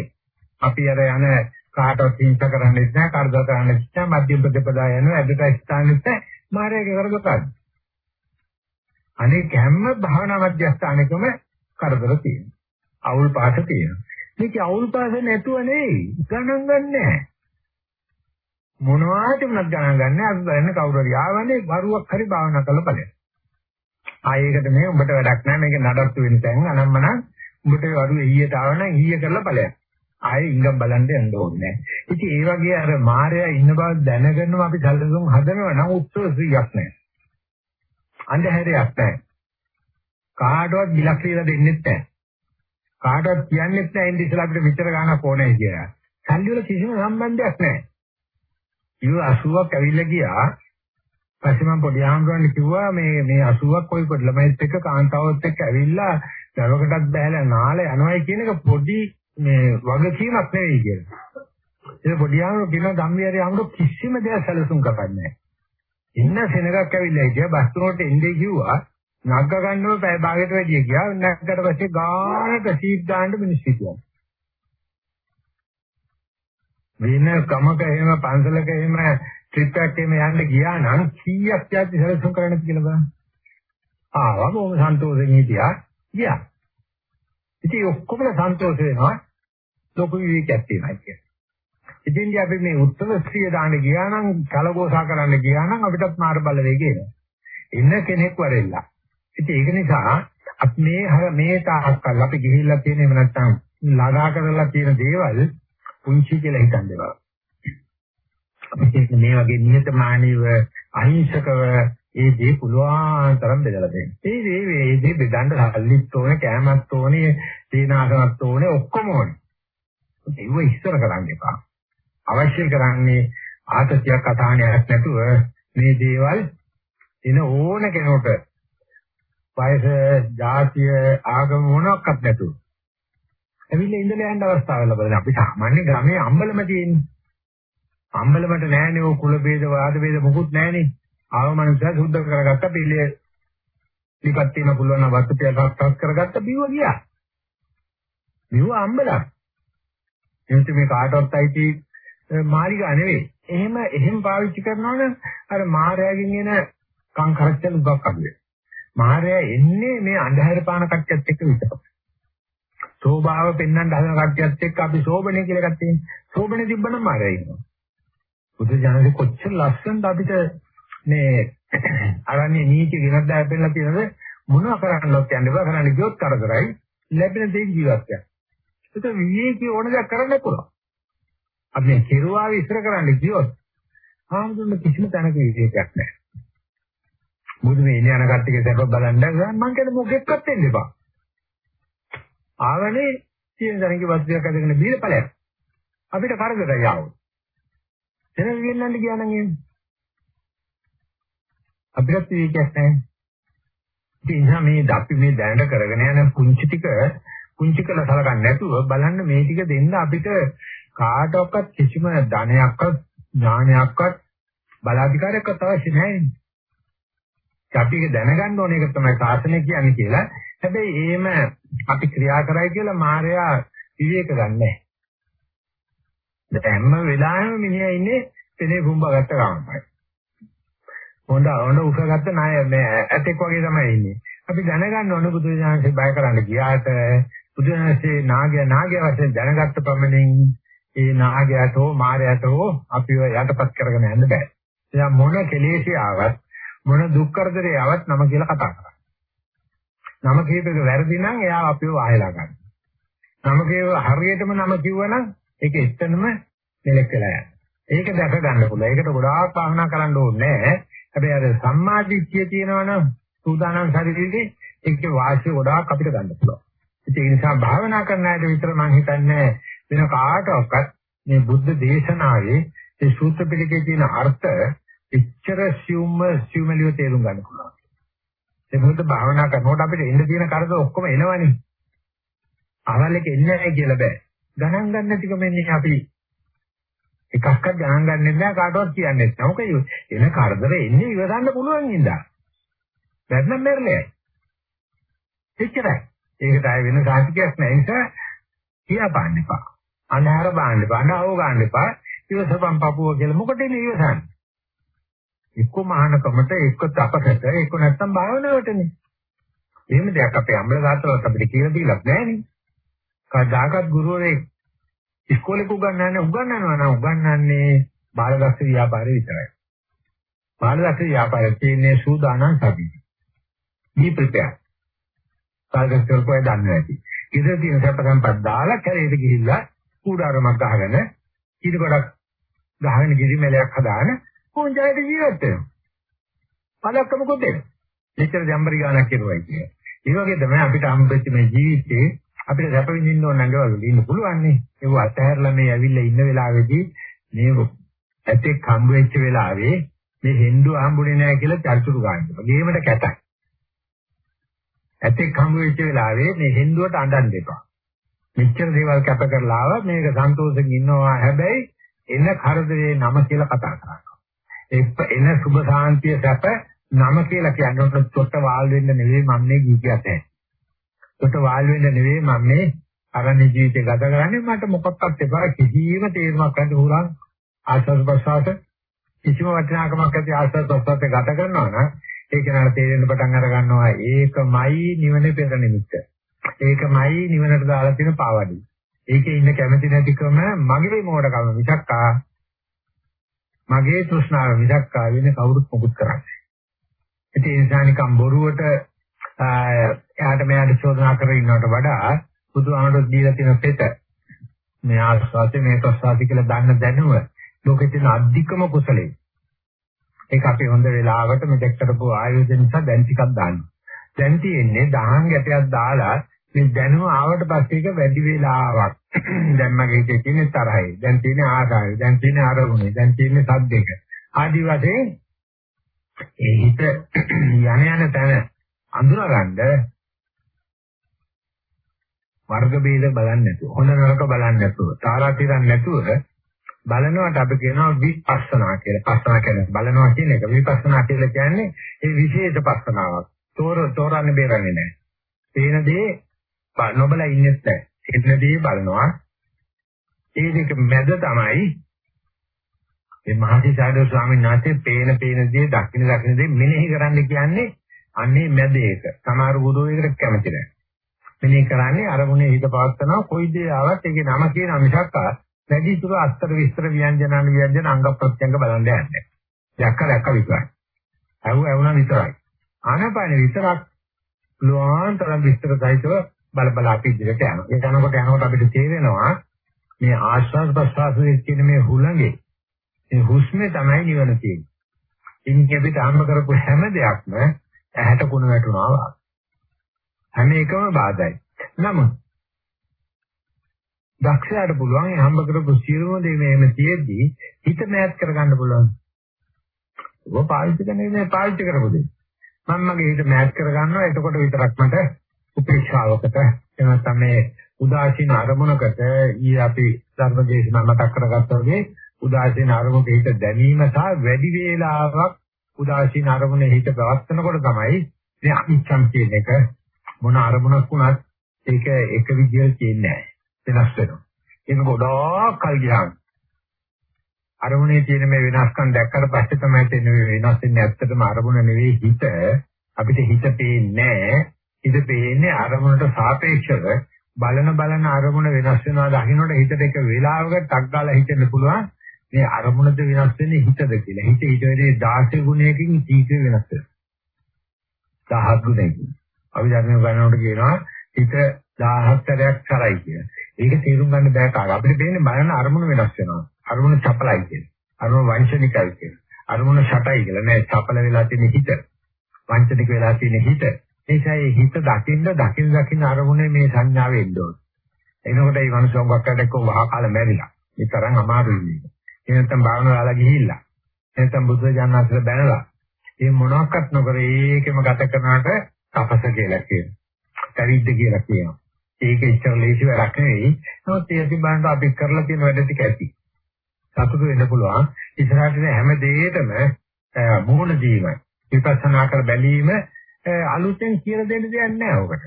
අපි අර යන කාටවත් හිංසා කරන්නේ නැහැ, කරදර කරන්නේ නැහැ, මධ්‍යම ප්‍රතිපදා යනවා, ඇදට ස්ථානෙත් මායාවේ කරගන්න. අනේ හැම භාවනා මධ්‍යස්ථානකම කරදර තියෙනවා. අවුල් පාස තියෙනවා. මේක අවුල් පාස නැතුව නෙවෙයි ගණන් ගන්නෑ. මොනවාට වුණත් ගණන් ගන්න අපි බලන්න කවුරු හරි ආවනේ වරුවක් හරි භාවනා කරලා බලන්න. ආයෙකට මේ උඹට වැඩක් නැහැ මේක නඩත්තු වෙන තැන් අනම්මන උඹට වරුව ඊයට ආව නම් ඊය කරලා බලන්න. ආයෙ ඉංගම් බලන්න යන්න ඕනේ නැහැ. ඉතින් ඒ වගේ අර මායя ඉන්න බව දැනගෙනම අපි සැලසුම් හදනවා නම් උත්සව ශ්‍රියක් නැහැ. අන්ධහැරයක් නැහැ. කාටවත් බිලක් කියලා දෙන්නෙත් නැහැ. කාටවත් කියන්නෙත් නැහැ ඉන්නේ ඉස්සලා අපිට විතර ගන්නක් ඕනේ කියලා. සල්ලි වල කිසිම සම්බන්ධයක් නැහැ. ඉව 80ක් ඇවිල්ලා ගියා. පස්සේ මම පොඩි ආම්රවන්න කිව්වා මේ මේ 80ක් කොයි පොඩි ළමයිත් එක්ක කාන්තාවත් එක්ක ඇවිල්ලා දවකටත් බහැලා නාල යනවායි කියන එක පොඩි මේ වගකීමක් නෙවෙයි කියලා. ඒ පොඩි ආම්රව කියන ධම්මියරේ ආම්රව කිසිම දෙයක් සැලසුම් කරන්නේ නැහැ. ඉන්න සෙනගක් ඇවිල්ලා හිටියා බස් තුනට එන්නේ කිව්වා නග්ග ගන්නව පැය භාගයට වැඩිය ගියා. නැග්ගට පස්සේ ගානට සීට් දාන්න මිනිස්සු හිටියා. වෙන කමක එහෙම පන්සලක එහෙම ට්‍රිප් එකක් එහෙම යන්න ගියා නම් කීයක් යාත්‍රි සැලසුම් කරන්නද කියලා බලන්න. ආවා බොහොම සන්තෝෂෙන් හිටියා. ගියා. ඉතින් ඔක්කොම සන්තෝෂ වෙනවා. ලොකු විවේකයක් තියෙනවා කියන්නේ. ඉතින් අපි මේ උත්තර ස්ත්‍රිය දාන්න ගියා නම් කලගෝසා කරන්න ගියා නම් අපිටත් මාර බලවේගය එනවා. ඉන්න කෙනෙක් වරෙල්ලා. ඉතින් ඒක නිසා අපි මේ මේ තාක්කල් අපි ගිහිල්ලා තියෙන එහෙම නැත්නම් ළඟා කරලා තියෙන දේවල් පුංචි කියලා හිතන් දේවල්. අපි මේ වගේ නිහතමානීව අහිංසකව ඒ දේ පුළුවන් තරම් බෙදලා දෙන්න. ඒ දේ ඒ දේ බෙදන්න සල්ලිත් ඕනේ, කෑමත් ඕනේ, සීනාසනත් ඕනේ, ඔක්කොම ඕනේ. ඒව ඉස්සර කරන්න එපා. අවශ්‍ය කරන්නේ ආතතියක් අසහනයක් නැතුව මේ දේවල් එන ඕන කෙනෙකුට වයස, ජාතිය, ආගම මොනක්වත් නැතුව. ඇවිල්ලා ඉඳලා යන්න අවස්ථාව ලැබෙනවා. අපි සාමාන්‍ය ගමේ අම්බලම තියෙන්නේ. අම්බලමට නෑනේ ඔය කුල ભેද, වාද ભેද මොකුත් නෑනේ. ආවමනුෂ්‍ය සුද්ධ කරගත්ත පිළිය ලිපත් තියෙන පුළුවන් වස්තුපිය සක්සස් කරගත්ත බිව ගියා. බිව අම්බලා. එනිට මේ කාටවත් අයිති මාලිගා නෙවෙයි. එහෙම එහෙම පාවිච්චි කරනවා නම් අර මායාවෙන් එන කං කරච්චල උගක් අඩුවේ. මායя එන්නේ මේ අන්ධහැර පාන කට්ටියත් එක්ක විතරයි. සෝභාව පෙන්වන්න හදන කට්ටියත් එක්ක අපි සෝබනේ කියලා එකක් තියෙනවා. සෝබනේ තිබ්බනම් මායя ඉන්නවා. බුදු ජානක කොච්චර ලස්සනද අපිට මේ අරන්නේ නීති විනෝද හැපෙලා තියෙනද මොනවා කරන්නවත් යන්න බෑ කරන්න ගියොත් කරදරයි ලැබෙන දේ ජීවත් වෙනවා. ඒක විවේකී ඕන දෙයක් කරන්න පුළුවන්. අපි මේ කෙරුවා විස්තර කරන්න ගියොත් ආමුදුන්න කිසිම තැනක විවේකයක් නැහැ. මොකද මේ ඉන්නේ යන කට්ටියගේ සැප බලන්න මම කියන්නේ මොකෙක්වත් වෙන්න එපා. ආවනේ තියෙන දැනගේ වස්තුවක් අදගෙන බීල ඵලයක්. අපිට කරදරයි ආවොත්. එතන වින්නන්න ගියා නම් එන්නේ. අපිට විවේකයක් නැහැ. ඉතින් මේ අපි මේ දැනට කරගෙන යන පුංචි ටික පුංචි කළ සලකන්නේ නැතුව බලන්න මේ ටික දෙන්න අපිට කාටවත් කිසිම ධනයක්වත් ඥානයක්වත් බලාධිකාරයක්වත් අවශ්‍ය නැහැ. අපි ඒක දැනගන්න ඕනේ ඒක තමයි සාසනය කියන්නේ කියලා. හැබැයි එහෙම අපි ක්‍රියා කරයි කියලා මායя විවේක ගන්නෑ. දැන් හැම වෙලාවෙම මිනිහා ඉන්නේ තෙනේ බුම්බගත්ත ගමන්යි. හොඳ හොඳ උසගත්ත ණය මේ ඇතෙක් වගේ තමයි ඉන්නේ. අපි දැනගන්න ඕන බුදුරජාණන්සේ බය කරන්න ගියාට බුදුරජාණන්සේ නාගය නාගය වශයෙන් දැනගත්ත පමණින් ඒ නාගයට හෝ මායයට හෝ අපිව යටපත් කරගෙන යන්න බෑ. එයා මොන කෙලෙසිය ආවත් මොන දුක් කරදරේ ආවත් නම කියලා කතා කරන්නේ. නම කියපේක වැරදි නම් එයා අපිව වහලා ගන්න. නම කියව හරියටම නම කිව්වනම් ඒක එතනම මෙලෙක් වෙලා යනවා. ඒක දැක ගන්න පුළුවන්. ඒකට ගොඩාක් භාවනා කරන්න ඕනේ නැහැ. හැබැයි අර සම්මාදිට්ඨිය තියෙනවනම් සූදානම් ශරීරයේ ඒකේ වාසිය ගොඩාක් අපිට ගන්න පුළුවන්. ඒ නිසා භාවනා කරන අයට විතර මම හිතන්නේ වෙන කාටවත් මේ බුද්ධ දේශනාවේ ඒ සූත්‍ර පිටකේ තියෙන අර්ථ එච්චර සියුම්ම සියුමලිය තේරුම් ගන්න පුළුවන්. ඒ මොකද භාවනා කරනකොට අපිට එන්න තියෙන කරදර ඔක්කොම එනවනේ. අවල් එක එන්නේ නැහැ කියලා බෑ. ගණන් ගන්න ටික මෙන්නේ අපි එකක්වත් ගණන් ගන්නෙත් නැහැ කාටවත් කියන්නෙත් නැහැ. මොකද එන කරදර එන්නේ ඉවසන්න පුළුවන් ඉඳා. නැත්නම් මැරෙන්නේ. එච්චරයි. ඒකට ආය වෙන සාහිත්‍යයක් නැහැ. ඒ නිසා කියාපාන්න එපා. අන්ධාර බාන්න එපා. අඬව ගන්න එපා. ඉවසපන් පපුව කියලා මොකටද ඉවසන්නේ? එක්ක මහානකමට එක්ක තපසට එක්ක නැත්තම් භාවනාවටනේ. එහෙම දෙයක් අපේ අම්ල දාතලවත් අපිට කියලා දීලක් නැහැනේ. කවදාකවත් ගුරුවරයෙක් ඉස්කෝලේ උගන්වන්නේ උගන්වනවා නම් උගන්වන්නේ බාලදක්ෂ ව්‍යාපාරේ විතරයි. බාලදක්ෂ ව්‍යාපාරේ තියෙන්නේ සූදානම් සබි. be prepared. බාලදක්ෂ කරපුවා දන්නේ නැති. ඉතින් තියෙන සැප සම්පත් දාලා කැරේට ගිහිල්ලා කූඩාරමක් ගහගෙන ඊට ගොඩක් ගහගෙන ගිරිමැලයක් හදාගෙන කොන්ජායට ජීවත් වෙනවා. පළක්ක මොකද එන්නේ? මෙච්චර ජම්බරි ගානක් කෙරුවයි කියන්නේ. ඒ වගේ තමයි අපිට හම්බෙච්ච මේ ජීවිතේ අපිට සැප විඳින්න ඕන නැගවල ඉන්න පුළුවන් නේ. ඒක අතහැරලා මේ ඇවිල්ලා ඉන්න වෙලාවේදී මේ ඇතෙක් හම්බ වෙච්ච වෙලාවේ මේ හෙන්දු හම්බුනේ නැහැ කියලා චර්චුරු ගන්නවා. ගේමට කැතයි. ඇතෙක් හම්බ වෙච්ච වෙලාවේ මේ හෙන්දුවට අඬන්න එපා. මෙච්චර දේවල් කැප කරලා ආව මේක සන්තෝෂෙන් ඉන්නවා හැබැයි එන කරදරේ නම කියලා කතා කරනවා. එන සුභ සාන්තිය සැප නම කියලා කියන්නේ තොට වාල් වෙන්න නෙවෙයි මම මේ ගීතියක් ඇහුවේ. කොට වාල් වෙන්න නෙවෙයි මම මේ අරණ්‍ය ජීවිතය ගත කරන්නේ. මට මොකක්වත් එපා. කිසිම තේරුමක් ගන්න උරන් ආස්වාද ප්‍රසආස කිසිම වටිනාකමක් ඇති ආස්වාද ප්‍රසආස ගත කරනවා නම් ඒක නට තේරෙන්න පටන් අර ගන්නවා. ඒකමයි නිවනේ පෙර නිමිත්ත. ඒකමයි නිවනට දාලා තියෙන පාවඩි. ඒකේ ඉන්න කැමැති නැතිකම මගේ මෝඩකම මිසක්කා මගේ තෘෂ්ණාව මිසක්කා වෙන කවුරුත් මොකුත් කරන්නේ. ඒ නිසා නිකම් බොරුවට එයාට මෙයාට චෝදනා කරගෙන ඉන්නවට වඩා බුදුහාමරොත් දීලා තියෙන පෙත. මේ ආස්වාදේ මේ ප්‍රසවාසී කියලා දන්න දැනුව ලෝකෙ තියෙන අධිකම කුසලයේ. ඒක අපි හොඳ වෙලාවට මෙතෙක් කරපු ආයෝජන නිසා දැන් ටිකක් දානවා දැන් තියෙන්නේ දහං ගැටයක් දාලා මේ දැනුම ආවට පස්සේ ඒක වැඩි වෙලාවක්. දැන් මගේ හිතේ තියෙන තරහයි දැන් තියෙන ආසාවයි දැන් තියෙන අරමුණේ දැන් තියෙන සද්දෙක. ආදි වශයෙන් ඒ හිත යන යන තැන අඳුරගන්න වර්ග ભેද බලන්නේ නැතුව හොඳ නරක බලන්නේ නැතුව තාරාතිරන් නැතුව බලනවට අපි කියනවා විපස්සනා කියලා. පස්සනා කියන්නේ බලනවා කියන එක. විපස්සනා කියලා කියන්නේ ඒ විශේෂ පස්සනාවක්. තෝර තෝරන්නේ බේරන්නේ නැහැ. පේන දේ නොබල ඉන්නේ නැහැ. එන්න දේ බලනවා. ඒ දෙක මැද තමයි මේ මහසිසාරද ස්වාමීන් වහන්සේ පේන පේන දේ දකින්න දකින්න දේ මෙනෙහි කරන්න කියන්නේ අන්නේ මැද ඒක. සමහර බුදුවේකට කැමති නැහැ. මෙනේ කරන්නේ අරමුණේ හිත පවත්නවා කොයි දේ ආවත් ඒකේ නම කියන මිසක් වැඩි දුර අස්තර විස්තර ව්‍යංජනාන ව්‍යංජන අංග ප්‍රත්‍යංග බලන්න යන්නේ. දැක්ක දැක්ක විතරයි. ඇහුව ඇහුණා විතරයි. ආනපාන විතරක් ලෝආන්තරම් විස්තර සහිතව බල බල අපි ඉදිරියට යනවා. ඒ යනකොට යනකොට අපිට තේරෙනවා මේ ආශ්වාස ප්‍රශ්වාසයේ තියෙන මේ හුළඟේ මේ හුස්මේ තමයි නිවන තියෙන්නේ. ඉන්නේ අපිට ආම්බ කරපු හැම දෙයක්ම ඇහැට කුණ වැටුණා වගේ. හැම එකම බාධායි. නමුත් දක්ෂයාට පුළුවන් හම්බ කරපු සියලුම දේ මේම තියෙද්දි හිත මෑත් කරගන්න පුළුවන්. ඔබ පාවිච්චි කරන්නේ මේ පාවිච්චි කරපු දේ. මම මගේ හිත මෑත් කරගන්නවා එතකොට විතරක් මට උපේක්ෂාවකට එනනම් තමයි උදාසීන අරමුණකට ඊ අපි ධර්මදේශනා මතක් කරගත්තා වගේ උදාසීන අරමුණක හිත දැමීම සහ වැඩි වේලාවක් උදාසීන අරමුණේ හිත ප්‍රවත්තනකොට තමයි මේ අනිච්ඡම් කියන එක මොන අරමුණක් වුණත් ඒක එක විදියට තියෙන්නේ නැහැ. වෙනස් වෙනවා. ඒක ගොඩාක් කල් ගියාම අරමුණේ තියෙන මේ වෙනස්කම් දැක්කට පස්සේ තමයි තේරෙන්නේ වෙනස් වෙන්නේ ඇත්තටම අරමුණ නෙවෙයි හිත. අපිට හිත පේන්නේ හිත පේන්නේ අරමුණට සාපේක්ෂව බලන බලන අරමුණ වෙනස් වෙනවා දකින්නට හිතට එක වේලාවකට ටක් ගාලා හිතෙන්න පුළුවන්. මේ අරමුණද වෙනස් වෙන්නේ හිතද කියලා. හිත ඊට වැඩි 16 ගුණයකින් තීක්ෂ වෙනස් වෙනවා. 1000 ගුණයකින්. අපි ධර්ම ගණනකට කියනවා හිත 17ක් කරයි කියලා. ඒක තේරුම් ගන්න බෑ කාට. අපිට දෙන්නේ බලන අරමුණ වෙනස් වෙනවා. අරමුණ චපලයි කියලා. අරමුණ වංශනිකයි කියලා. අරමුණ ෂටයි කියලා. නෑ චපල වෙලා තියෙන හිත. වංශනික වෙලා තියෙන හිත. ඒසයි හිත දකින්න දකින්න දකින්න අරමුණේ මේ සංඥාව එන්න ඕන. එනකොට මේ මනුස්සයන් වක්කට එක්ක වහා කාල මැරිලා. මේ තරම් අමාරුයි මේක. එනතම් භාවනාවලා ගිහිල්ලා එනතම් බුද්ධ ඥානසල බැනලා මේ මොනවාක්වත් නොකර ඒකෙම ගත කරනාට තපස කියලා කියනවා. පරිද්ද කියලා කියනවා. ඒක ඉච්ඡර ලේසි වැඩක් නෙවෙයි. නමුත් ඒ තිබ්බන්ට අපි කරලා තියෙන වැඩ ටික ඇති. සතුටු වෙන්න පුළුවන්. ඉස්සරහට හැම දෙයකටම මුහුණ දීම විපස්සනා කර බැලීම අලුතෙන් කියලා දෙන්න දෙයක් නැහැ ඔකට.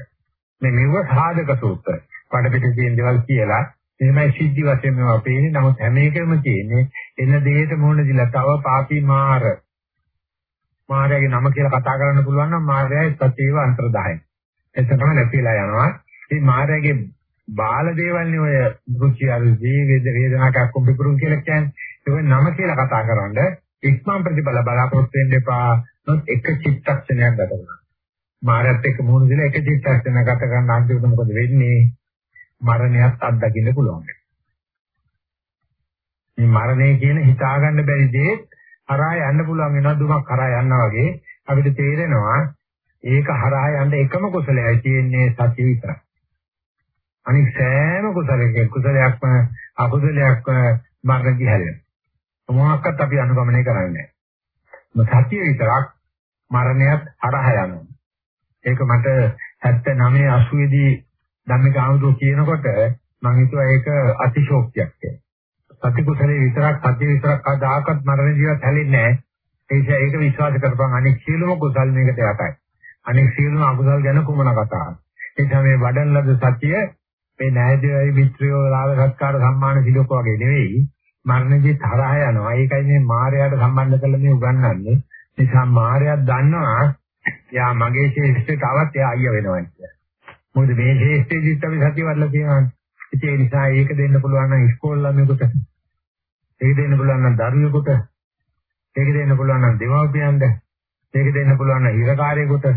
මේ මෙව සාධක සූත්‍ර. පඩ පිට තියෙන දේවල් කියලා එහෙමයි සිද්ධි වශයෙන් මේවා පේන්නේ. නමුත් හැම එකම තියෙන්නේ එන දෙයට මුහුණ දීලා තව පාපී මාර. මාරයාගේ නම කියලා කතා කරන්න පුළුවන් නම් මාරයායි සත්‍යව අන්තර්දායයි. එතනම නැතිලා යනවා. මේ මාරයාගේ බාල දේවල්නේ ඔය රුචි අරුචි වේද වේදනාවක් කොම්පිකරුම් කියලා කියන්නේ. ඒක නම කියලා කතා කරන්නේ ඉක්මන් ප්‍රතිබල බලාපොරොත්තු වෙන්න එපා. නොත් එක චිත්තක්ෂණයක් ගත කරනවා. මාරයත් එක්ක මුහුණ දීලා එක චිත්තක්ෂණයක් ගත කරන අන්තිමට මොකද වෙන්නේ? මරණයත් අත්දකින්න පුළුවන්. මේ මරණය කියන හිතා ගන්න බැරි දේ හරහා යන්න පුළුවන් වෙනවා දුමක් හරහා යනවා වගේ අපිට තේරෙනවා ඒක හරහා යන්න එකම කුසලයයි තියෙන්නේ සත්‍ය විතරයි. අනිත් සෑම කුසලයක කුසලයක්ම අකුසලයක්ම මරණ දිහාලෙන. මොනවාක්වත් අපි අනුගමනය කරන්නේ නැහැ. සත්‍ය විතරක් මරණයත් හරහා යනවා. ඒක මට 79 80 දී ධම්මික ආමතු කියනකොට මම හිතුවා ඒක අතිශෝක්තියක් කියලා. සති කුසලේ විතරක් සත්‍ය විතරක් ආදාකත් මරණ ජීවත් හැලෙන්නේ නැහැ. ඒ ඒක විශ්වාස කරපන් අනෙක් සියලුම කුසල් මේකට යටයි. අනෙක් සියලුම අකුසල් ගැන කුමන කතාවක්. ඒ තමයි වඩන ලද සත්‍ය මේ නෑදෑයි මිත්‍රයෝ ලාභ සත්කාර සම්මාන සිලෝක වගේ නෙවෙයි මරණදී තරහ යනවා. ඒකයි මේ මායයට සම්බන්ධ කරලා මේ උගන්වන්නේ. නිසා මායයක් දන්නවා යා මගේ ශේෂ්ඨ තවත් එයා අයියා වෙනවා කියලා. මොකද මේ ශේෂ්ඨෙදිත් අපි සතිය වඩලා තියෙනවා. ඒ නිසා ඒක දෙන්න පුළුවන් නම් ඉස්කෝල ළමයෙකුට. ඒක දෙන්න පුළුවන් නම් දරුවෙකුට. ඒක දෙන්න පුළුවන් නම් දෙමව්පියන්ට. ඒක දෙන්න පුළුවන් නම් ඉරකාරයෙකුට.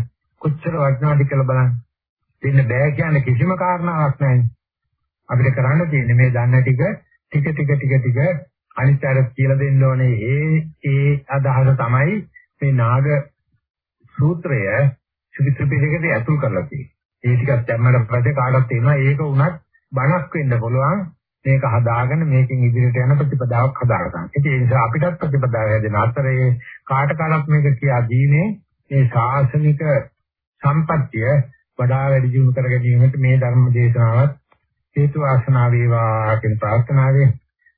කොච්චර වටිනවද කියලා බලන්න. දෙන්න බෑ කියන්නේ කිසිම කාරණාවක් නැහැ. අපිට කරන්න තියෙන්නේ මේ දන්න ටික ටික ටික ටික ටික අනිත් අර කියලා දෙන්න ඕනේ ඒ ඒ අදහස තමයි මේ නාග සූත්‍රය සුවිත්‍රපිටකයට ඇතුල් කරලා තියෙන්නේ. ඒ ටිකක් දැම්මට පස්සේ කාටවත් තේරෙනවා ඒක උනත් බණක් වෙන්න පුළුවන් මේක හදාගෙන මේකෙන් ඉදිරියට යන ප්‍රතිපදාවක් හදාගන්න. ඒ නිසා අපිටත් ප්‍රතිපදාව හැදෙන අතරේ කාට කාලක් මේක කියා දීනේ මේ ශාසනික සම්පත්තිය වඩා වැඩි දියුණු කර ගැනීමට මේ ධර්ම දේශනාවත් හේතු ආසනා වේවා කියන ප්‍රාර්ථනාවෙන්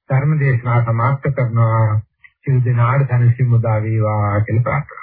ධර්ම දේශනාව සමාප්ත කරනවා. සිල් දනාඩ තනසි මුදා වේවා කියලා ප්‍රාර්ථනා